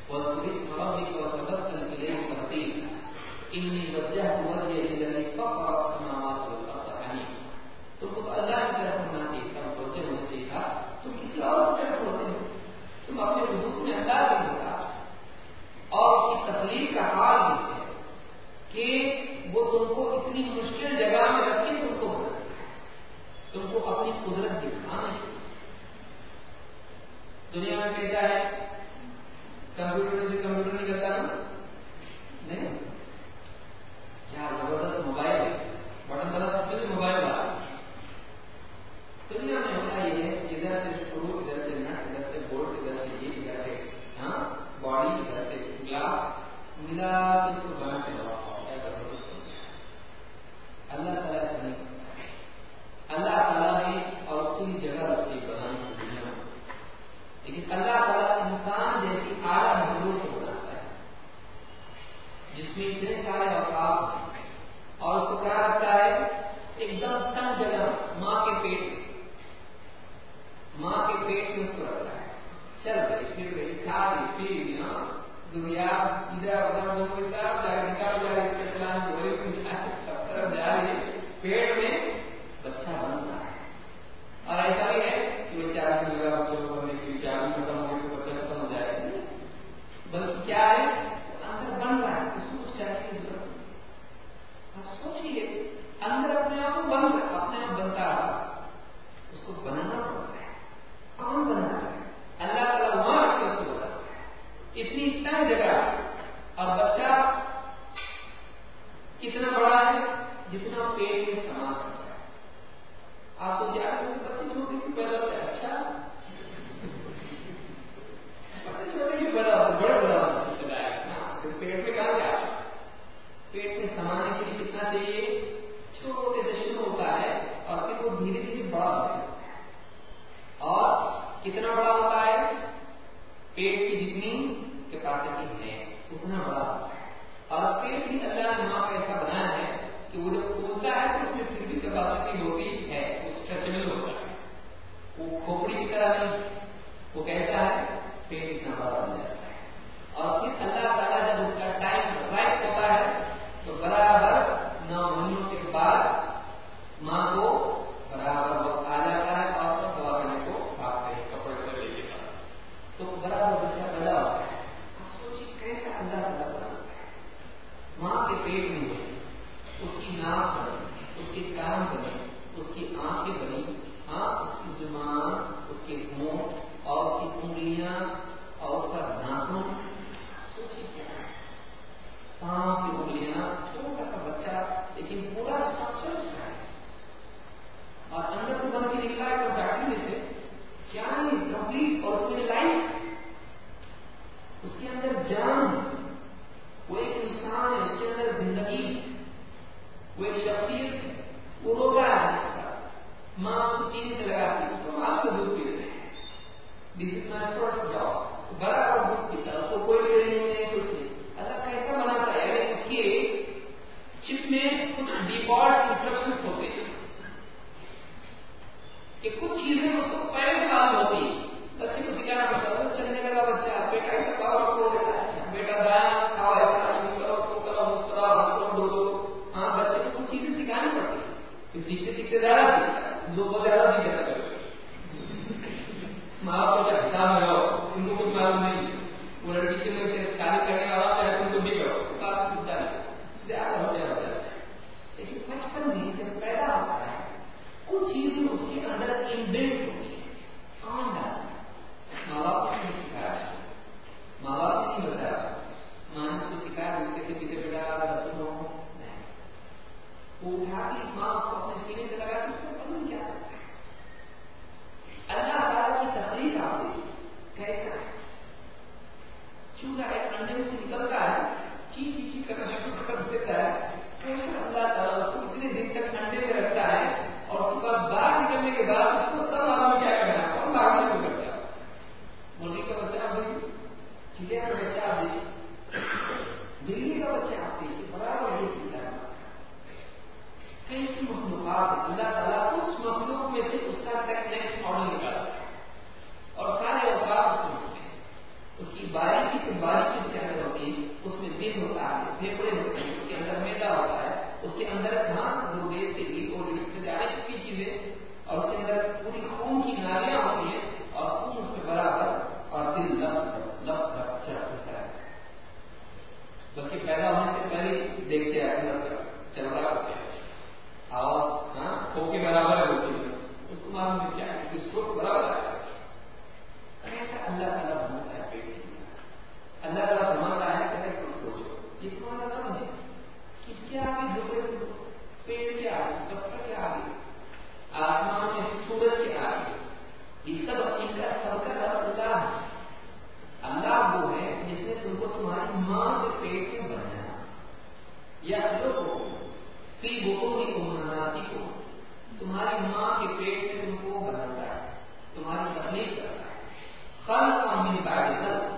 اور پولیس واذكر اسم ربك وتبتل إليه تبتيلا۔ إني وجهت وجهي للذي فطر السماوات والأرض حنيفا۔ تم کو اللہ کی طرف ہونا چاہیے تھا متوجہ ہونا چاہیے تھا تم کسی اور کی طرف ہوتے ہو تم اپنے وجود میں اللہ نہیں ہوتا اور اس کی تقریر کا حال یہ ہے کہ وہ تم کو اتنی مشکل جگہ میں رکھ کے تم کو تم کو اپنی قدرت دکھانا ہے۔ دنیا میں کہتا ہے، کمپیوٹر سے کمپیوٹر نہیں کرتا نا؟ نہیں۔ کیا زبردست موبائل بٹن دبا سکتے تو موبائل بنا دنیا میں ہوتا یہ ہے، ادھر سے اسکرو ادھر سے نٹ، ادھر سے بورڈ، ادھر سے یہ، ادھر سے ہاں باڈی، ادھر سے گلاس، ملا اس کو بنا کے لگا اللہ تعالیٰ نہیں اللہ تعالیٰ نے اور اسی جگہ رکھی بنائی دنیا میں لیکن اللہ تعالیٰ انسان جیسی اعلیٰ مخلوق کو بناتا ہے جس میں اتنے سارے اوقات اور اس کو کیا رکھتا ہے ایک دم تنگ جگہ ماں کے پیٹ ماں کے پیٹ میں اس کو رکھتا ہے چل رہی پھر رہی کھا رہی پی رہی ہاں دنیا ادھر ادھر دونوں کی طرف جا رہی نکال جا رہی چلان جو رہی سب طرف جا رہی پیٹ میں بچہ بن رہا ہے اور ایسا بھی ہے کہ وہ چار کی جگہ بچوں کو بننے کی چار ختم ہو گئی تو بچہ ختم ہو جائے گا بلکہ کیا ہے اندر بن رہا ہے اس کو کچھ چاہیے کی ضرورت آپ سوچیے اندر اپنے آپ کو بن رہا اپنے آپ بنتا رہا۔ اس کو بنانا پڑتا ہے۔ کون بنا رہا ہے؟ اللہ تعالیٰ وہاں رکھ کے اس کو بنا اتنی تنگ جگہ۔ اور بچہ کتنا بڑا ہے، جتنا پیٹ میں سامان کرتا ہے۔ آپ کو کیا بچے چھوٹے سے پیدا ہوتے اچھا؟ بچے چھوٹے سے پیدا ہوتے بڑے بڑا ہوتا پیٹ میں کہاں گیا پیٹ میں سمانے کے لیے کتنا چاہیے چھوٹے سے شروع ہوتا ہے اور پھر وہ دھیرے دھیرے بڑا ہوتا ہے اور کتنا بڑا ہوتا ہے؟ پیٹ کی جتنی کیپیسٹی ہے، اتنا بڑا ہوتا ہے۔ اور پیٹ بھی اللہ نے ماں پہ ایسا بنایا ہے کہ وہ جب کھولتا ہے تو اس میں پھر بھی کیپیسٹی ہوتی ہے اسٹریچبل ہوتا ہے۔ وہ کھوپڑی کی طرح نہیں، وہ کہتا ہے پیٹ اتنا بڑا بن جاتا ہے۔ اور پھر اللہ تعالیٰ جب اس کا ٹائم رائٹ ہوتا ہے تو برابر نو مہینوں کے بعد ماں کو برابر وقت آ جاتا ہے اور سب دوا کرنے کو بھاگتے ہیں کپڑے پر لے کے تو برابر بچہ پیدا ہوتا ہے آپ سوچیے کیسا اللہ تعالیٰ بناتا ہے ماں کے پیٹ میں اس کی ناک بنی اس کے کان بنے اس کی آنکھیں بنی ہاں اس کی زبان اس کے ہونٹ اور اس کی انگلیاں اور اس کا ناخن سوچیے کیا ہے پاؤں کی انگلیاں چھوٹا سا بچہ لیکن پورا اسٹرکچر اس کا ہے اور اندر سے بن کے نکلا ہے تو بیٹھنے میں سے کیا ہے کمپلیٹ اور اس میں لائف اس کے اندر جان وہ ایک انسان ہے اس کے اندر زندگی وہ ایک شخصیت ہے، وہ روتا ہے۔ ماں کو چین سے لگاتی اس کو ماں کو دودھ پیتے ہیں۔ دس از مائی فرسٹ جاب برابر دودھ پیتا، اس کو کوئی ٹریننگ نہیں کچھ نہیں۔ اللہ کیسا بناتا ہے یعنی اس چپ میں کچھ ڈیفالٹ انسٹرکشن ہوتے ہیں۔ کہ کچھ چیزیں اس کو پہلے سال ہوتی ہیں۔ بچے کو سکھانا پڑتا ہے، چلنے لگا بچہ، بیٹا ایسا سیکھتے سیکھتے زیادہ لوگوں زیادہ نہیں کہتا کرو ماں باپ کا حساب لگاؤ، ان کو کچھ معلوم نہیں۔ وہ لڑکی کے میں شادی کرنے والا ہوتا ہے، تم کو بھی کرو۔ کافی سنتا ہے زیادہ ہو جائے ہوتا لیکن بچپن میں جب پیدا ہوتا ہے کچھ چیزیں اس کے اندر انبلٹ ہوتی ہے کون ڈالتا ماں باپ کو نہیں سکھایا۔ ماں باپ کو نہیں بتایا۔ ماں نے کو سکھایا اس کے پیچھے بیٹا رسم ہو اٹھا کے ایک انڈے میں سے نکلتا ہے، چیز چیز کرنا شروع کر دیتا ہے اللہ تعالیٰ اس کو اتنے دن تک انڈے میں رکھتا ہے، اور اس کے بعد باہر نکلنے کے بعد اس کو تب کیا کرنا باہر کرتا مرغی کا بچہ آپ دیکھیے چڑیا کا بچہ آپ دیکھیے بلی کا بچہ آپ دیکھیے چیز ہے۔ مخلوقات اللہ تعالیٰ اس مخلوق میں سے اس کا ٹیکنیکس ماڈل نکالتا ہے اور سارے اوقات اس میں ہوتے ہیں اس کی بارش اس کے اندر ہوتی اس میں دل ہوتا ہے پھیپڑے ہوتے ہیں، اس کے اندر میدا ہوتا ہے، اس کے اندر گھاس دو گے تیلی اور جانے کی چیزیں، اور اس کے اندر پوری خون کی نالیاں ہوتی ہیں، اور خون اس کے برابر، اور دل لفظ لفظ لب چڑھ ہوتا ہے۔ جبکہ پیدا ہونے سے پہلے دیکھتے ہیں چل رہا ہوتے ہیں آواز ہاں ہو کے برابر ہوتی ہے اس کو معلوم ہے کیا ہے اس کو برابر ہے ایسا اللہ تعالیٰ بناتا ہے پیٹ اللہ تعالیٰ بناتا ہے کہتے ہیں سوچو یہ تمہارا رب ہے کس کے آگے جھکے پیڑ کے آگے پتھر کے آگے۔ آسمان میں سورج کے آگے۔ یہ سب ان کا سب کا رب اللہ۔ ہے اللہ وہ ہے جس نے تم کو تمہاری ماں کے پیٹ میں بنایا۔ یا لوگ پھر بکوں کی کو تمہاری ماں کے پیٹ میں تم کو بناتا ہے، تمہاری تکلیف کرتا ہے۔ خل کا من بعد خل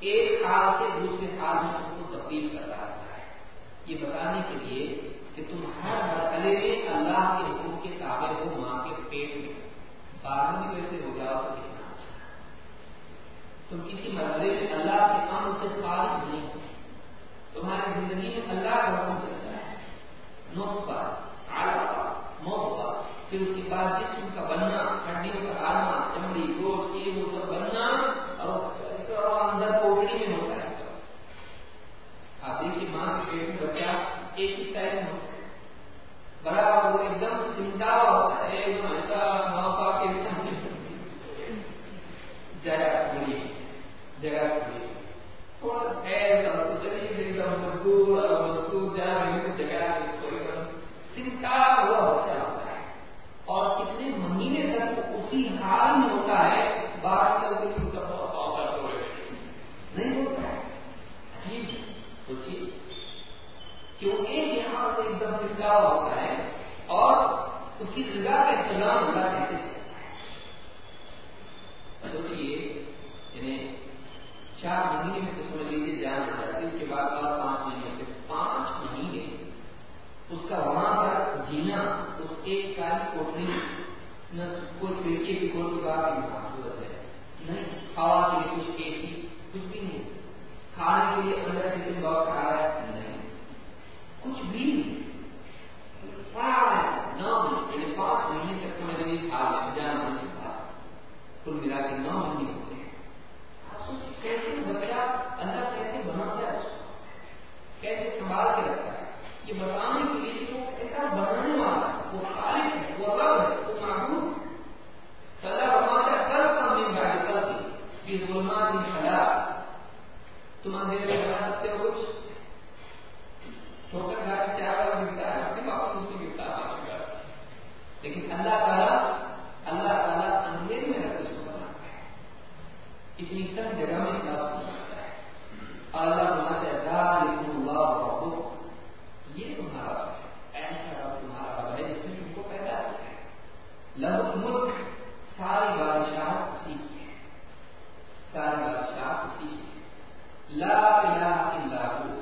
ایک حال سے دوسرے حال میں تم کو تبدیل کرتا رہتا ہے یہ بتانے کے لیے کہ تم ہر مرحلے میں اللہ کے حکم کے تابع ہو، ماں کے پیٹ میں۔ باہر بھی ویسے ہو جاؤ تو کتنا اچھا تم کسی مرحلے میں اللہ کے امر سے خارج نہیں ہو۔ تمہاری زندگی میں اللہ کا حکم چلتا ہے۔ نطفہ علقہ موقع پھر اس کے بعد جسم کا بننا، ہڈیوں کا آنا چمڑی گوشت یہ وہ سب بننا اور اندر کوٹڑی میں ہوتا ہے آپ دیکھیے ماں کے پیٹ میں بچہ ایک ہی ہوتا ہے وہ ایک دم چمٹا ہوتا ہے ایسا موقع کے جگہ کھلی جگہ کھلی ایک دم مزدور اور مزدور جا رہے جگہ سنتا ہوا بچہ ہوتا ہے اور کتنے مہینے تک اسی حال میں ہوتا ہے باہر کر کے نہیں ہوتا ہے سوچیے کیونکہ یہاں سے ایک دم سنتا ہوا ہوتا ہے اور اس کی جگہ کا انتظام اللہ کیسے سوچیے یعنی چار مہینے میں تو سمجھ لیجیے جان جاتا ہے اس کے بعد اور پانچ مہینے ہوتے پانچ مہینے اس کا وہاں پر جینا اس ایک کالی کوٹری نہ کوئی کھڑکی کی کوئی بات کی ضرورت ہے نہیں ہوا کے لیے کچھ اے سی کچھ بھی نہیں کھانے کے لیے اندر ٹفن باکس آ رہا ہے نہیں کچھ بھی نہیں پڑا ہے نو یعنی پانچ مہینے تک تو میرے لیے کھا لیں جانا نہیں تھا کل ملا کے نو مہینے ہوتے ہیں۔ آپ سوچ کیسے بچہ اللہ کیسے بناتا ہے کیسے سنبھال کے رکھتا ہے؟ یہ بتانے کے لیے کہ ایسا بنانے والا وہ خالق ہے، وہ رب ہے، وہ معبود سدا فرماتا ہے کل کا من بعد کل کی یہ ظلمات خلا تم اندھیرے میں بنا سکتے ہو کچھ؟ ٹھوکر کھا کے کیا کر گرتا ہے اپنے باپ لیکن اللہ تعالیٰ اللہ تعالیٰ اندھیرے میں رکھ اس کو بناتا ہے۔ اتنی کم جگہ میں اللہ کو بناتا ہے؟ اور اللہ بناتا ہے ذالکم اللہ ربکم۔ یہ تمہارا رب ہے۔ ایسا رب تمہارا رب ہے جس نے تم کو پیدا کیا ہے۔ لہو ملک ساری بادشاہ اسی کی ہے۔ ساری بادشاہ اسی کی ہے۔ لا الہ الا ہو۔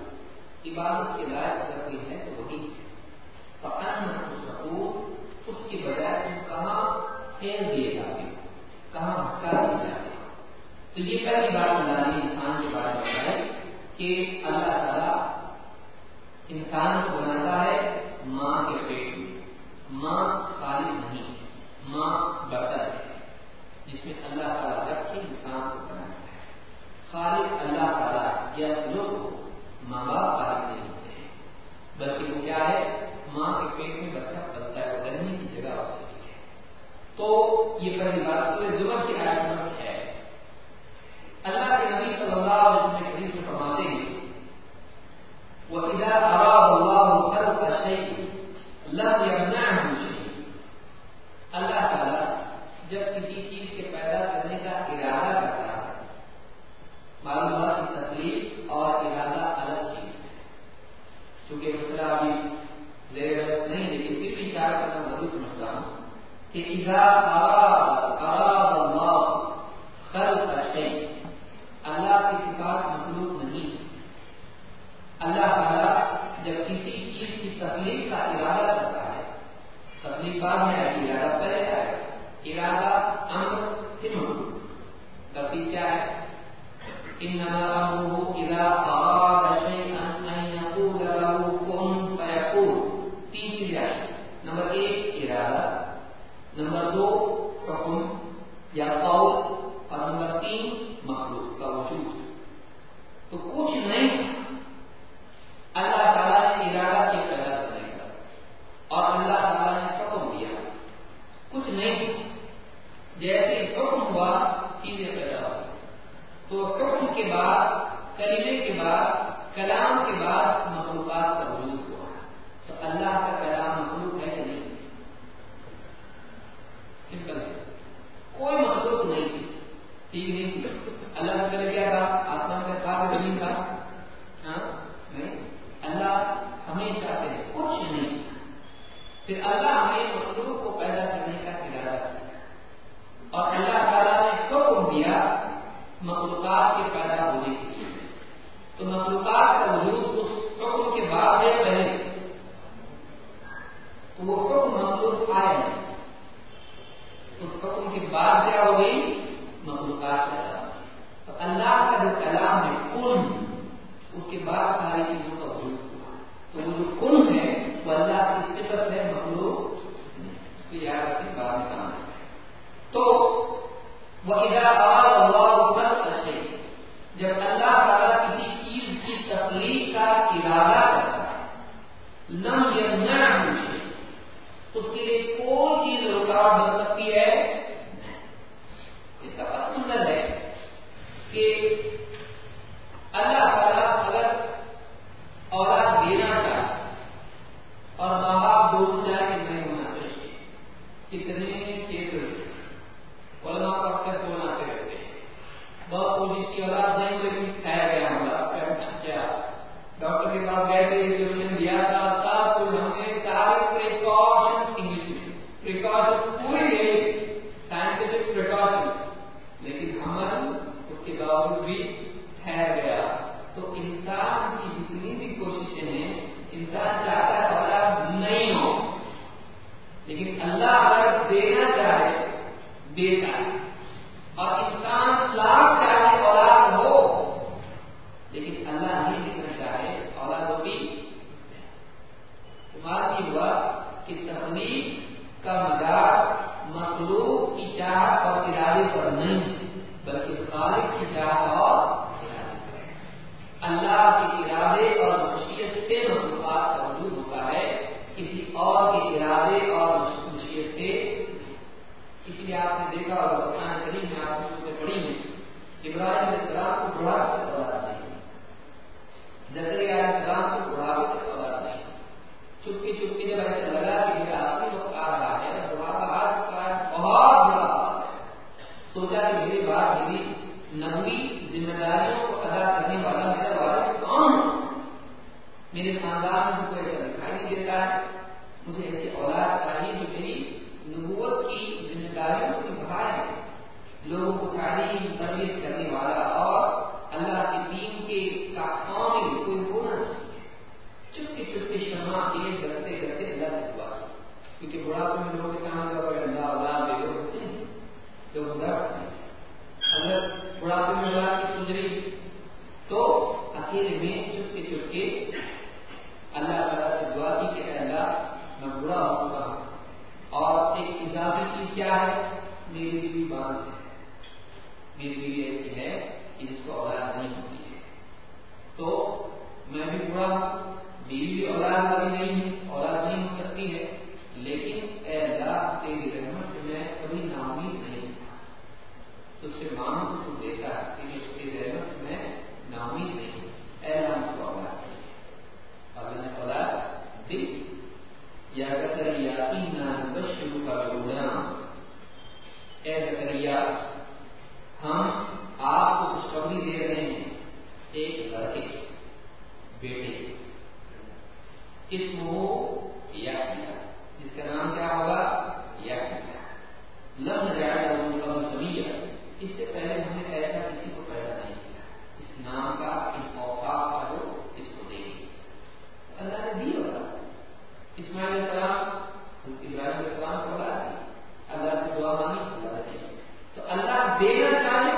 عبادت کے لائق اگر کوئی ہے تو وہی ہے۔ فَأَنَّ تُسْرَقُونَ۔ اس کی بجائے تم کہاں پھیر دیے جاتے کہاں بھٹکا دیے جاتے تو یہ پہلی بات اللہ نے انسان کے بارے میں بتائی کہ اللہ تعالیٰ انسان کو بناتا ہے ماں کے پیٹ میں۔ ماں خالی نہیں، ماں برتن ہے۔ جس میں اللہ تعالیٰ رکھ کے انسان کو بناتا ہے۔ خالق اللہ تعالیٰ یا لوگ ماں باپ خالق نہیں ہوتے ہیں۔ بلکہ وہ کیا ہے؟ ماں کے پیٹ میں بچہ پلتا ہے رہنے کی جگہ ہوتی ہے تو یہ پہلی بات تو کہ اذا آرہ بات کیا ہو گئی؟ مخلوقات کیا تو اللہ کا جو کلام ہے، کن، اس کے بعد ساری چیزوں کا وجود تو وہ جو کن ہے، وہ اللہ کی صفت ہے، مخلوق اس کی یاد رکھیں، بعد میں کام ہے تو وہ ادارہ علیہ السلام کو لگا میرا آخری آ رہا ہے بہت بڑا سوچا کہ میری بات میری نبی ذمہ داریوں کو ادا کرنے والا میرا والد کون میرے خاندان میں کوئی دکھائی نہیں دیتا ہے۔ لوگوں کو تعلیم، تربیت کرنے والا اور اللہ کے دین کے کامل کوئی ہونا چاہیے۔ چپکے چپکے شمع تیز کرتے کرتے اللہ سے دعا۔ کیونکہ بڑھاپے میں لوگ کہاں کا کوئی اللہ اللہ بے لوگ ہوتے ہیں۔ لوگ اگر بڑھاپے میں اللہ کی گزری تو اکیلے میں چپکے چپکے اللہ تعالیٰ سے دعا کی کہ اللہ، میں بڑا ہوگا اور ایک اضافی چیز کیا ہے؟ میری بیوی بات۔ ہے میری بیوی ایسی ہے کہ جس کو اولاد نہیں ہوتی ہے۔ تو میں بھی پورا میری بھی اولاد ابھی نہیں ہے۔ ہم آپ کو خوشخبری دے رہے ہیں۔ ایک لڑکے، بیٹے۔ اس کو یا جس کا نام کیا ہوگا؟ یا لفظ جائے ان کا مسئلہ اس سے پہلے ہم نے ایسا کسی کو پیدا نہیں کیا۔ اس نام کا ان اوساف کا جو اس کو دے اللہ نے دی ہوگا۔ اسماعیل السلام اللہ دینا چاہے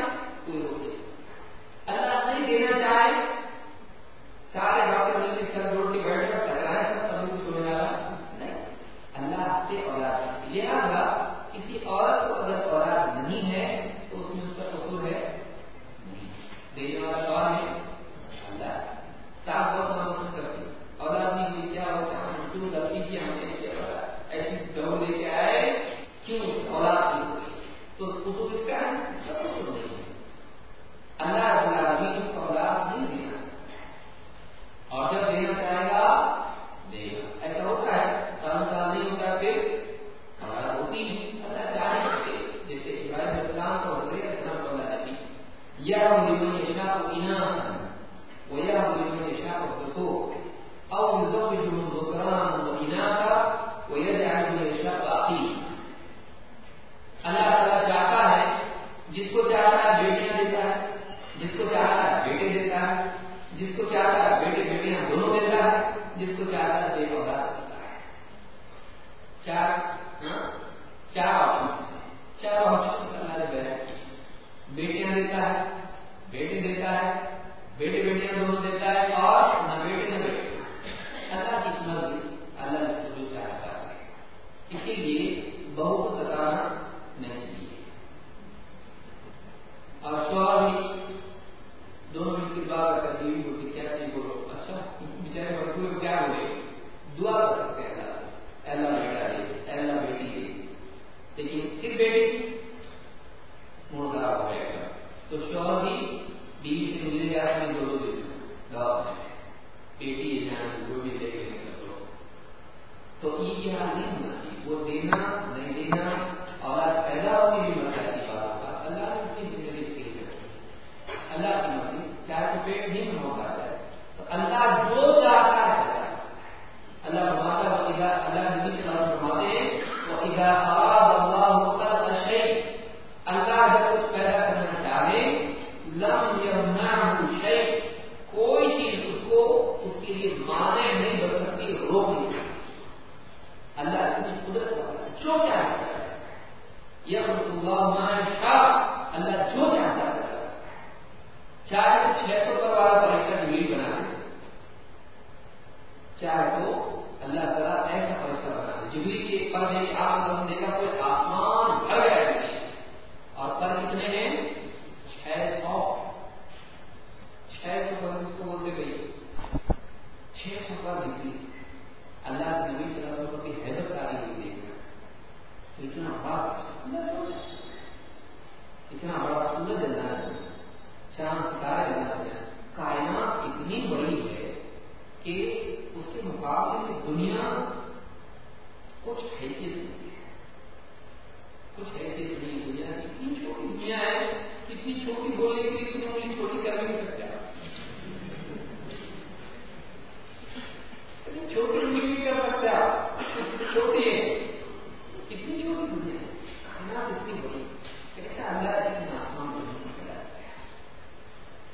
ويهب يشاء الذكور يزوجهم ذكرانا ويجعل من يشاء عقيم اللہ تعالیٰ چاہتا ہے، جس کو چاہتا ہے بیٹیاں دیتا ہے، جس کو چاہتا ہے بیٹے دیتا ہے، جس کو چاہتا ہے بیٹے بیٹیاں دونوں دیتا ہے، جس کو چاہتا ہے اولاد دیتا ہے۔ چار ہاں؟ چار آپشن چار آپشن اللہ نے بیٹیاں دیتا ہے، بیٹے دیتا ہے بیٹے بیٹیاں دونوں دیتا ہے اور نہ بیٹے نہ بیٹے۔ اللہ کی مرضی اللہ رسول چاہتا ہے اسی لیے بہو کو ستانا نہیں چاہیے اور شوہر بھی دونوں مل کے دعا کر بیوی کو کیا چیز بولو اچھا بیچارے مجبور کیا ہوئے دعا کر سکتے ہیں اللہ اللہ بیٹا دے اللہ بیٹی دے۔ لیکن پھر بیٹی مردہ ہو جائے گا۔ تو شوہر بھی بیوی سے ملنے جا رہا ہے دونوں دن بیٹی ہے جہاں وہ بھی دیکھ لیں سب لوگ تو عید یہاں نہیں ہونا چاہیے۔ وہ دینا، نہیں دینا اولاد پیدا ہوگی بھی مسئلہ کی بات کا اللہ نے اپنی زندگی سے اللہ کی مرضی چاہے تو پیٹ نہیں ہوتا ہے۔ تو اللہ جو چاہتا ہے۔ اللہ فرماتا ہے۔ اللہ نبی صلی اللہ علیہ وسلم فرماتے ہیں، وہ ادا چاہے سے چھ سو پر والا فرشتہ جبریل بنا دے۔ چاہے تو اللہ تعالیٰ ایسا فرشتہ بنا دے۔ کے پر آپ کوئی آسمان بھر گیا اور پر کتنے ہیں؟ چھ سو۔ چھ سو پر اس کو بولتے گئی چھ سو پر جبریل۔ اللہ نبی صلی اللہ علیہ وسلم کی حیدر آ رہی ہے۔ تو اتنا بڑا اتنا بڑا سورج اللہ چاند ستارے کائنات اتنی بڑی ہے کہ اس کے مقابلے میں دنیا کچھ حیثیت نہیں ہے کچھ حیثیت نہیں دنیا کتنی چھوٹی دنیا ہے کتنی چھوٹی بولنے کے لیے تمہیں چھوٹی کر نہیں سکتا چھوٹی نہیں کر سکتا چھوٹی ہے اتنی چھوٹی دنیا ہے؟ کائنات اتنی بڑی اللہ اتنا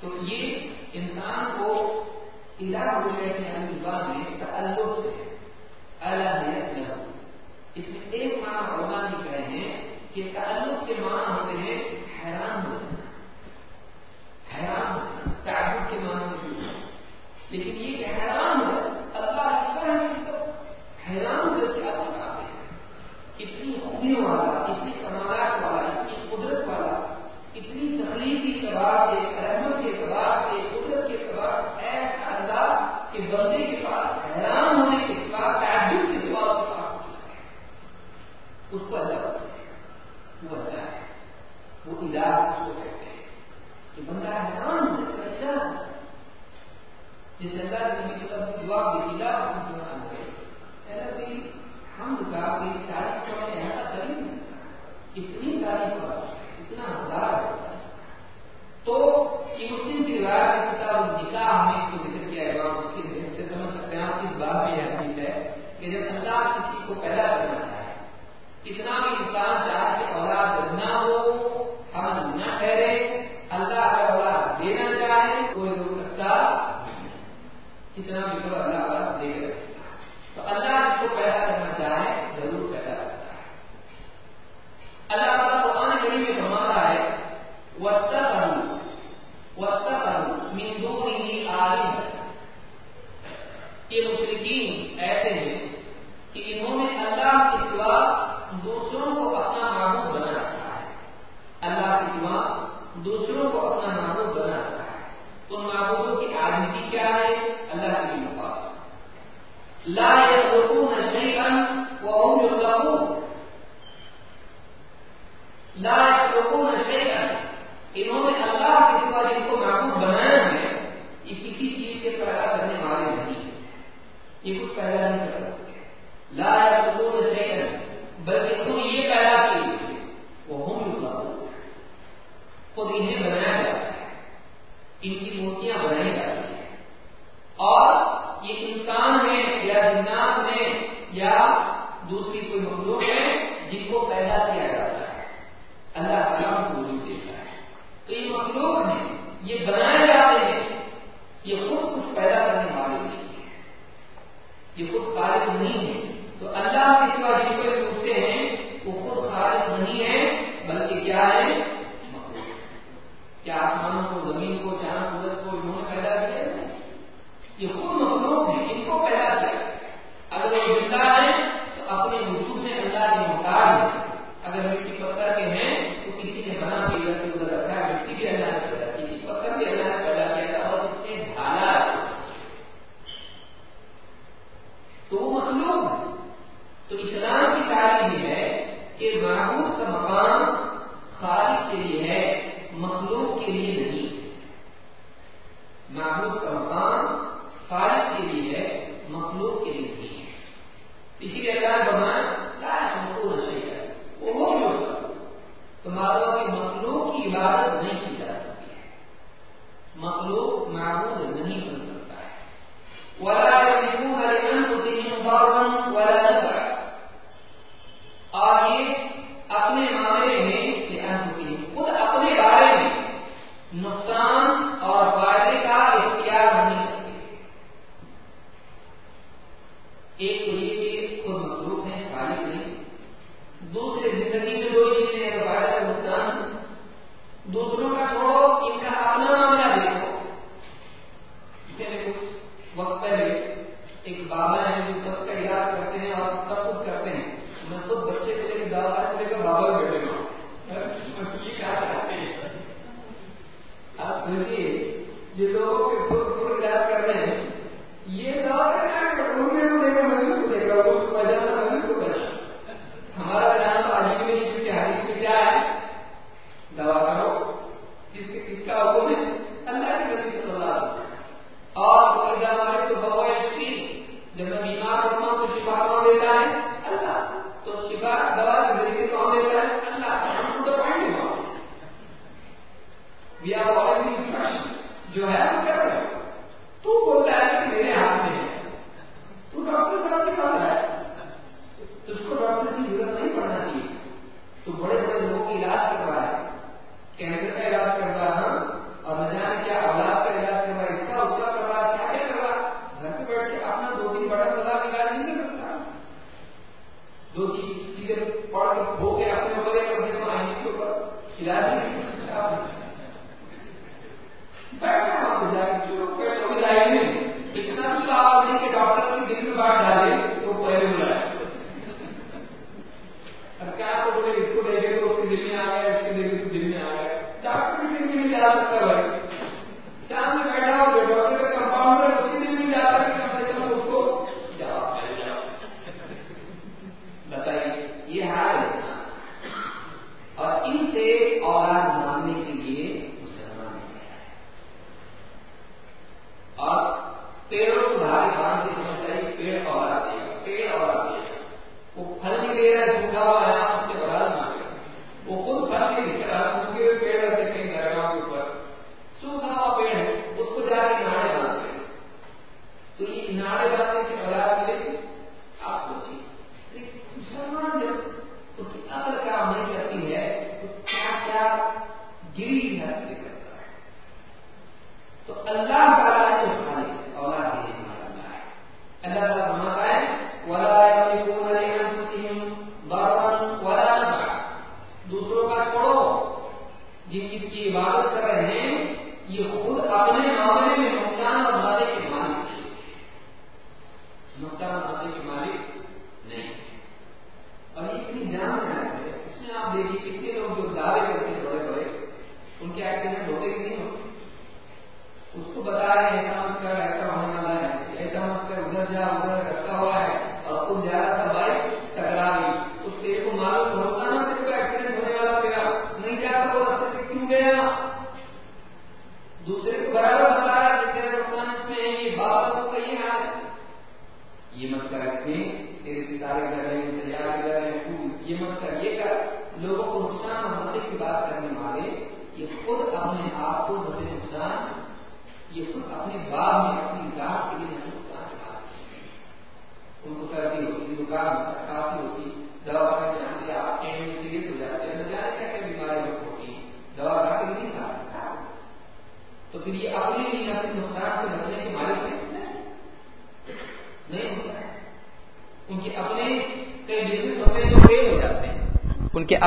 تو یہ انسان کو ادا ہو جائے یعنی زبان میں تعلق سے الحیت اس میں ایک ماں علماء کہے ہیں کہ تعلق کے معنی ہوتے ہیں حیران حیران تعلق کے معنی لیکن یہ کہ حیران اللہ اچھا ہے حیران کر کے بتاتے ہیں اتنی ہونے والا، اتنی امارات والا، اتنی قدرت والا، اتنی تخلیقی شباب اس کو اللہ وہ اللہ ہے۔ وہ علاج اس کو کہتے ہیں۔ کہ بندہ حیران ہو جاتا ہے جس اللہ کے نبی کی دعا کی کی تاریخ میں ایسا کریں اتنی تاریخ کا اتنا ہزار تو یہ مسلم کی روایت کی کتاب نکاح اس کو ذکر کیا ہے، اس کی سے سمجھ سکتے ہیں آپ بات میں یہ حدیث ہے کہ جب اللہ کسی کو پیدا کرنا اتنا بھی انسان اولاد نہ ہو، ہم نہ ٹھہرے، اللہ کا اولاد دینا چاہے، کوئی روک سکتا بھی تو اللہ والا دے کر تو اللہ کو پیدا کرنا چاہے، ضرور پیدا کرتا ہے۔ اللہ تعالیٰ قرآن کریم میں فرماتا ہے، وَاتَّقَرُوا وَاتَّقَرُوا یہ لا يخلقون شيئا وهم يخلقون. لا يخلقون شيئا. انہوں نے اللہ کے سوا جن کو معبود بنایا ہے، یہ کسی چیز کے پیدا کرنے والے نہیں یہ کچھ پیدا نہیں کر سکتے۔ لا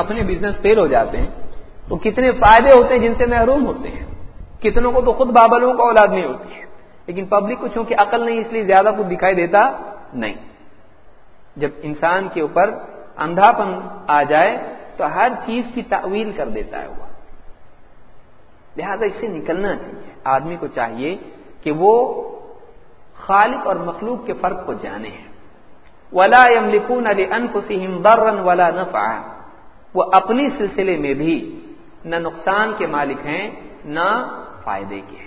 اپنے بزنس فیل ہو جاتے ہیں، تو کتنے فائدے ہوتے ہیں جن سے محروم ہوتے ہیں؟ کتنوں کو تو خود بابلوں کا اولاد نہیں ہوتی ہے، لیکن پبلک کو چونکہ عقل نہیں، اس لیے زیادہ کچھ دکھائی دیتا نہیں۔ جب انسان کے اوپر اندھا پن آ جائے، تو ہر چیز کی تعویل کر دیتا ہے وہ۔ لہذا اس سے نکلنا چاہیے۔ آدمی کو چاہیے کہ وہ خالق اور مخلوق کے فرق کو جانے۔ ہیں ولا یم لکھون علی ان برن ولا نفع وہ اپنی سلسلے میں بھی نہ نقصان کے مالک ہیں، نہ فائدے کے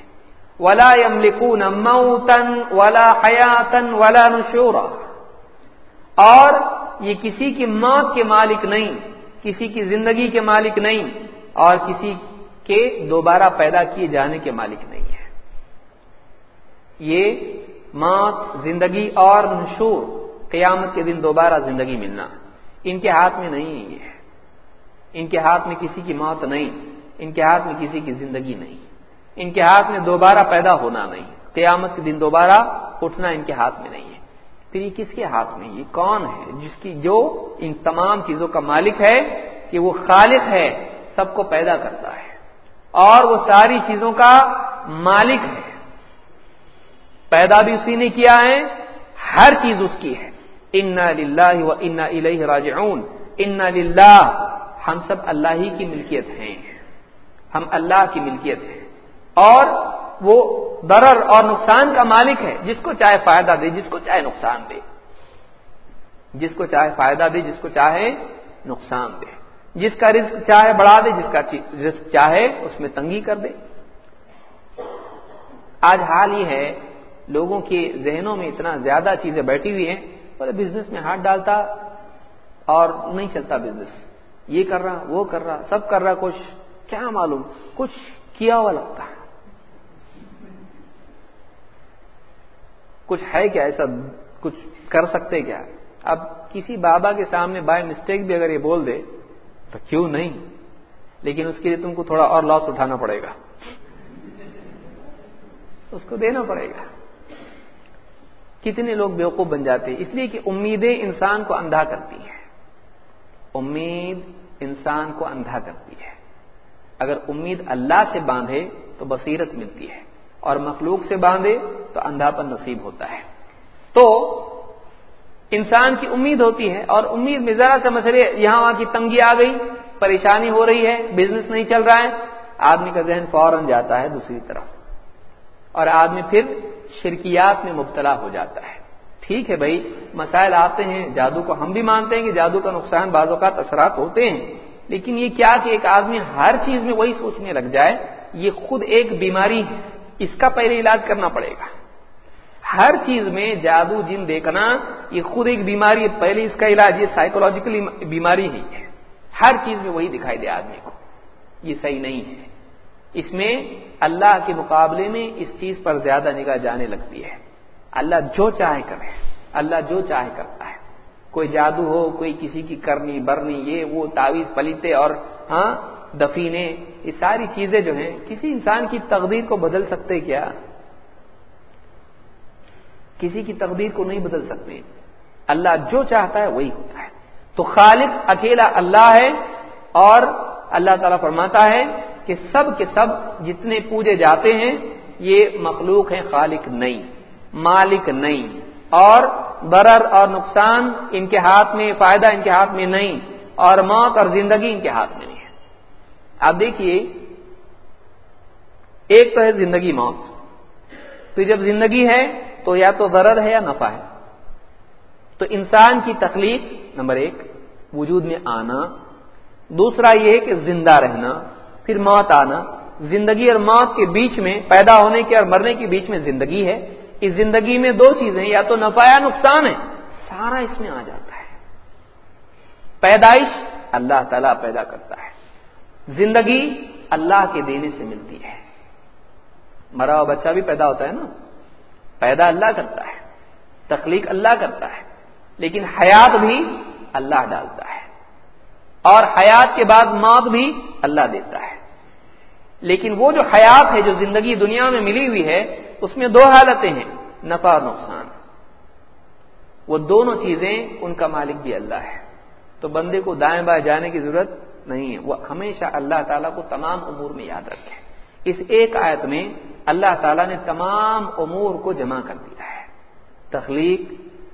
ولا یم لکھون موتن ولا حیاتن ولا نشورا۔ اور یہ کسی کی موت کے مالک نہیں، کسی کی زندگی کے مالک نہیں، اور کسی کے دوبارہ پیدا کیے جانے کے مالک نہیں ہے یہ موت، زندگی اور نشور، قیامت کے دن دوبارہ زندگی ملنا، ان کے ہاتھ میں نہیں ہے یہ۔ ان کے ہاتھ میں کسی کی موت نہیں، ان کے ہاتھ میں کسی کی زندگی نہیں، ان کے ہاتھ میں دوبارہ پیدا ہونا نہیں، قیامت کے دن دوبارہ اٹھنا ان کے ہاتھ میں نہیں ہے۔ پھر یہ کس کے ہاتھ میں؟ یہ کون ہے جس کی جو ان تمام چیزوں کا مالک ہے کہ وہ خالق ہے، سب کو پیدا کرتا ہے۔ اور وہ ساری چیزوں کا مالک ہے۔ پیدا بھی اسی نے کیا ہے، ہر چیز اس کی ہے۔ انا للہ و انا الہ راجعون۔ انا للہ ہم سب اللہ ہی کی ملکیت ہیں۔ ہم اللہ کی ملکیت ہیں۔ اور وہ درر اور نقصان کا مالک ہے، جس کو چاہے فائدہ دے، جس کو چاہے نقصان دے۔ جس کو چاہے فائدہ دے، جس کو چاہے نقصان دے۔ جس کا رزق چاہے بڑھا دے، جس کا رزق چاہے اس میں تنگی کر دے۔ آج حال یہ ہے، لوگوں کے ذہنوں میں اتنا زیادہ چیزیں بیٹھی ہوئی ہیں بولے بزنس میں ہاتھ ڈالتا اور نہیں چلتا بزنس یہ کر رہا، وہ کر رہا، سب کر رہا، کچھ کیا معلوم؟ کچھ کیا ہوا لگتا ہے؟ کچھ ہے کیا ایسا؟ کچھ کر سکتے کیا؟ اب کسی بابا کے سامنے بائی مسٹیک بھی اگر یہ بول دے تو کیوں نہیں؟ لیکن اس کے لیے تم کو تھوڑا اور لاس اٹھانا پڑے گا۔ اس کو دینا پڑے گا۔ کتنے لوگ بیوقوف بن جاتے ہیں۔ اس لیے کہ امیدیں انسان کو اندھا کرتی ہیں۔ امید انسان کو اندھا کرتی ہے۔ اگر امید اللہ سے باندھے تو بصیرت ملتی ہے، اور مخلوق سے باندھے تو اندھا پر نصیب ہوتا ہے۔ تو انسان کی امید ہوتی ہے، اور امید میں ذرا سے مسئلے، یہاں وہاں کی تنگی آ گئی، پریشانی ہو رہی ہے بزنس نہیں چل رہا ہے، آدمی کا ذہن فوراً جاتا ہے دوسری طرف، اور آدمی پھر شرکیات میں مبتلا ہو جاتا ہے۔ ٹھیک ہے بھائی، مسائل آتے ہیں، جادو کو ہم بھی مانتے ہیں کہ جادو کا نقصان بعض اوقات اثرات ہوتے ہیں۔ لیکن یہ کیا کہ ایک آدمی ہر چیز میں وہی سوچنے لگ جائے، یہ خود ایک بیماری ہے، اس کا پہلے علاج کرنا پڑے گا۔ ہر چیز میں جادو، جن دیکھنا، یہ خود ایک بیماری ہے، پہلے اس کا علاج، یہ سائیکولوجیکل بیماری ہی ہے۔ ہر چیز میں وہی دکھائی دے آدمی کو۔ یہ صحیح نہیں ہے۔ اس میں اللہ کے مقابلے میں اس چیز پر زیادہ نگاہ جانے لگتی ہے۔ اللہ جو چاہے کرے، اللہ جو چاہے کرتا ہے۔ کوئی جادو ہو، کوئی کسی کی کرنی، برنی، یہ وہ تعویذ، پلیتے اور ہاں دفینے، یہ ساری چیزیں جو ہیں، کسی انسان کی تقدیر کو بدل سکتے کیا؟ کسی کی تقدیر کو نہیں بدل سکتے۔ اللہ جو چاہتا ہے وہی ہوتا ہے۔ تو خالق اکیلا اللہ ہے اور اللہ تعالی فرماتا ہے کہ سب کے سب جتنے پوجے جاتے ہیں، یہ مخلوق ہیں، خالق نہیں۔ مالک نہیں اور برر اور نقصان ان کے ہاتھ میں، فائدہ ان کے ہاتھ میں نہیں اور موت اور زندگی ان کے ہاتھ میں نہیں ہے۔ آپ دیکھیے، ایک تو ہے زندگی موت، پھر جب زندگی ہے تو یا تو ضرر ہے یا نفع ہے۔ تو انسان کی تخلیق نمبر ایک، وجود میں آنا۔ دوسرا یہ کہ زندہ رہنا، پھر موت آنا۔ زندگی اور موت کے بیچ میں، پیدا ہونے کے اور مرنے کے بیچ میں زندگی ہے۔ اس زندگی میں دو چیزیں یا تو نفع یا نقصان ہے۔ سارا اس میں آ جاتا ہے۔ پیدائش اللہ تعالیٰ پیدا کرتا ہے۔ زندگی اللہ کے دینے سے ملتی ہے۔ مرا ہوا بچہ بھی پیدا ہوتا ہے نا۔ پیدا اللہ کرتا ہے۔ تخلیق اللہ کرتا ہے۔ لیکن حیات بھی اللہ ڈالتا ہے۔ اور حیات کے بعد موت بھی اللہ دیتا ہے۔ لیکن وہ جو حیات ہے، جو زندگی دنیا میں ملی ہوئی ہے اس میں دو حالتیں ہیں، نفع اور نقصان۔ وہ دونوں چیزیں ان کا مالک بھی اللہ ہے۔ تو بندے کو دائیں بائیں جانے کی ضرورت نہیں ہے۔ وہ ہمیشہ اللہ تعالیٰ کو تمام امور میں یاد رکھے۔ اس ایک آیت میں اللہ تعالیٰ نے تمام امور کو جمع کر دیا ہے۔ تخلیق،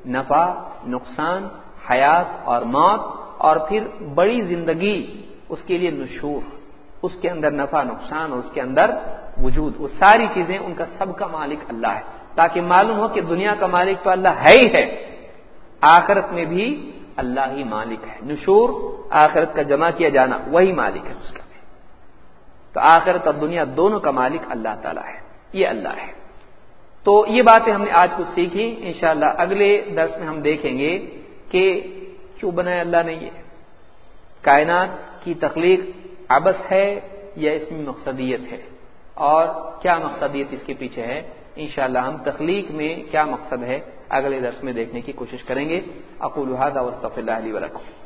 نفع، نقصان، حیات اور موت اور پھر بڑی زندگی، اس کے لیے نشور۔ اس کے اندر نفع، نقصان اور اس کے اندر وجود، وہ ساری چیزیں ان کا سب کا مالک اللہ ہے۔ تاکہ معلوم ہو کہ دنیا کا مالک تو اللہ ہے ہی ہے۔ آخرت میں بھی اللہ ہی مالک ہے۔ نشور، آخرت کا جمع کیا جانا وہی مالک ہے اس کا۔ تو آخرت اور دنیا دونوں کا مالک اللہ تعالیٰ ہے۔ یہ اللہ ہے۔ تو یہ باتیں ہم نے آج کچھ سیکھی۔ انشاءاللہ اگلے درس میں ہم دیکھیں گے کہ کیوں بنایا اللہ نے یہ۔ کائنات کی تخلیق ابس ہے یا اس میں مقصدیت ہے؟ اور کیا مقصدیت اس کے پیچھے ہے؟ انشاءاللہ ہم تخلیق میں کیا مقصد ہے؟ اگلے درس میں دیکھنے کی کوشش کریں گے۔ اقول هذا واستغفر الله لي ولكم.